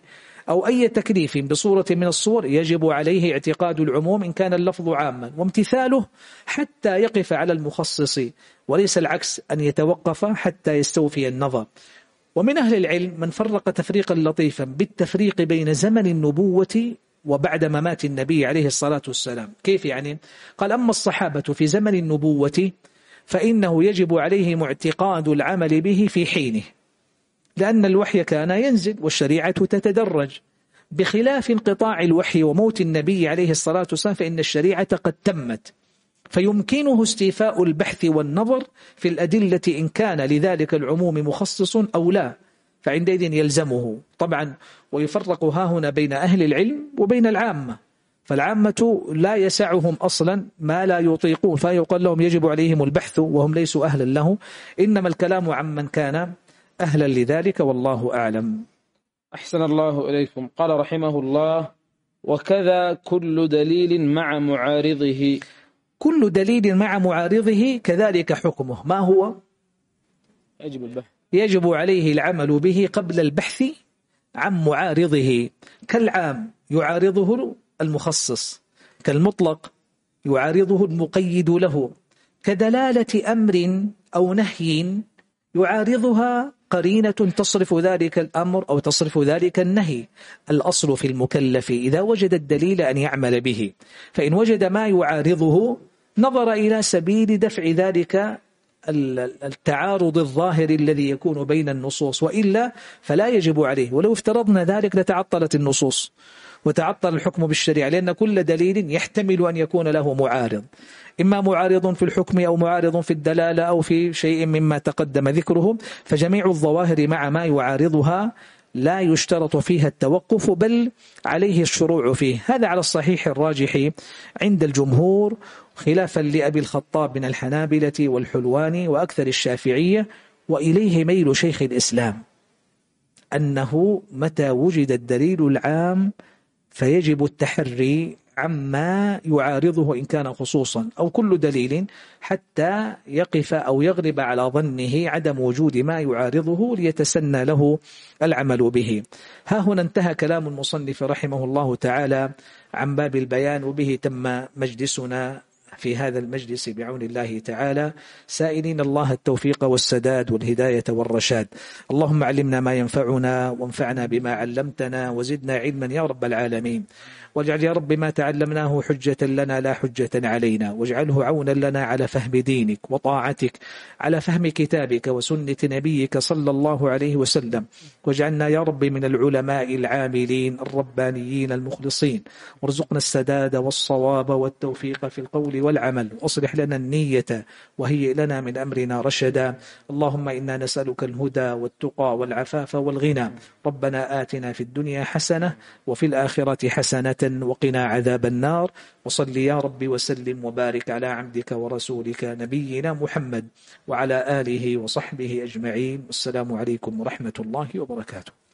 أو أي تكليف بصورة من الصور يجب عليه اعتقاد العموم إن كان اللفظ عاما. وامتثاله حتى يقف على المخصص وليس العكس أن يتوقف حتى يستوفي النظر. ومن أهل العلم من فرق تفريقا لطيفا بالتفريق بين زمن النبوة وبعد ممات النبي عليه الصلاة والسلام. كيف يعني؟ قال أما الصحابة في زمن النبوة فإنه يجب عليهم اعتقاد العمل به في حينه لأن الوحي كان ينزل والشريعة تتدرج. بخلاف انقطاع الوحي وموت النبي عليه الصلاة والسلام فإن الشريعة قد تمت. فيمكنه استيفاء البحث والنظر في الأدلة إن كان لذلك العموم مخصص أو لا فعندئذ يلزمه. طبعا ويفرق هنا بين أهل العلم وبين العامة. فالعامة لا يسعهم أصلا ما لا يطيقون فيقال لهم يجب عليهم البحث وهم ليسوا أهلا له. إنما الكلام عمن كان أهلا لذلك والله أعلم. أحسن الله إليكم. قال رحمه الله وكذا كل دليل مع معارضه. كل دليل مع معارضه كذلك حكمه. ما هو؟ يجب البحث. يجب عليه العمل به قبل البحث عن معارضه. كالعام يعارضه المخصص كالمطلق يعارضه المقيد له. كدلالة أمر أو نهي يعارضها قرينة تصرف ذلك الأمر أو تصرف ذلك النهي. الأصل في المكلف إذا وجد الدليل أن يعمل به. فإن وجد ما يعارضه نظر إلى سبيل دفع ذلك التعارض الظاهر الذي يكون بين النصوص وإلا فلا يجب عليه. ولو افترضنا ذلك لتعطلت النصوص وتعطل الحكم بالشريعة لأن كل دليل يحتمل أن يكون له معارض. إما معارض في الحكم أو معارض في الدلالة أو في شيء مما تقدم ذكره فجميع الظواهر مع ما يعارضها لا يشترط فيها التوقف بل عليه الشروع فيه. هذا على الصحيح الراجح عند الجمهور خلافا لأبي الخطاب من الحنابلة والحلوان وأكثر الشافعية وإليه ميل شيخ الإسلام. أنه متى وجد الدليل العام فيجب التحري عما يعارضه إن كان خصوصا أو كل دليل حتى يقف أو يغلب على ظنه عدم وجود ما يعارضه ليتسنى له العمل به. ها هنا انتهى كلام المصنف رحمه الله تعالى عن باب البيان وبه تم مجلسنا في هذا المجلس بعون الله تعالى. سائلين الله التوفيق والسداد والهداية والرشاد. اللهم علمنا ما ينفعنا وانفعنا بما علمتنا وزدنا علما يا رب العالمين. واجعل يا رب ما تعلمناه حجة لنا لا حجة علينا. واجعله عونا لنا على فهم دينك وطاعتك على فهم كتابك وسنة نبيك صلى الله عليه وسلم. واجعلنا يا رب من العلماء العاملين الربانيين المخلصين. وارزقنا السداد والصواب والتوفيق في القول والعمل. واصلح لنا النية وهي لنا من أمرنا رشدا. اللهم إنا نسألك الهدى والتقى والعفاف والغنى. ربنا آتنا في الدنيا حسنة وفي الآخرة حسنة وقنا عذاب النار. وصل يا رب وسلم وبارك على عبدك ورسولك نبينا محمد وعلى آله وصحبه أجمعين. والسلام عليكم ورحمة الله وبركاته.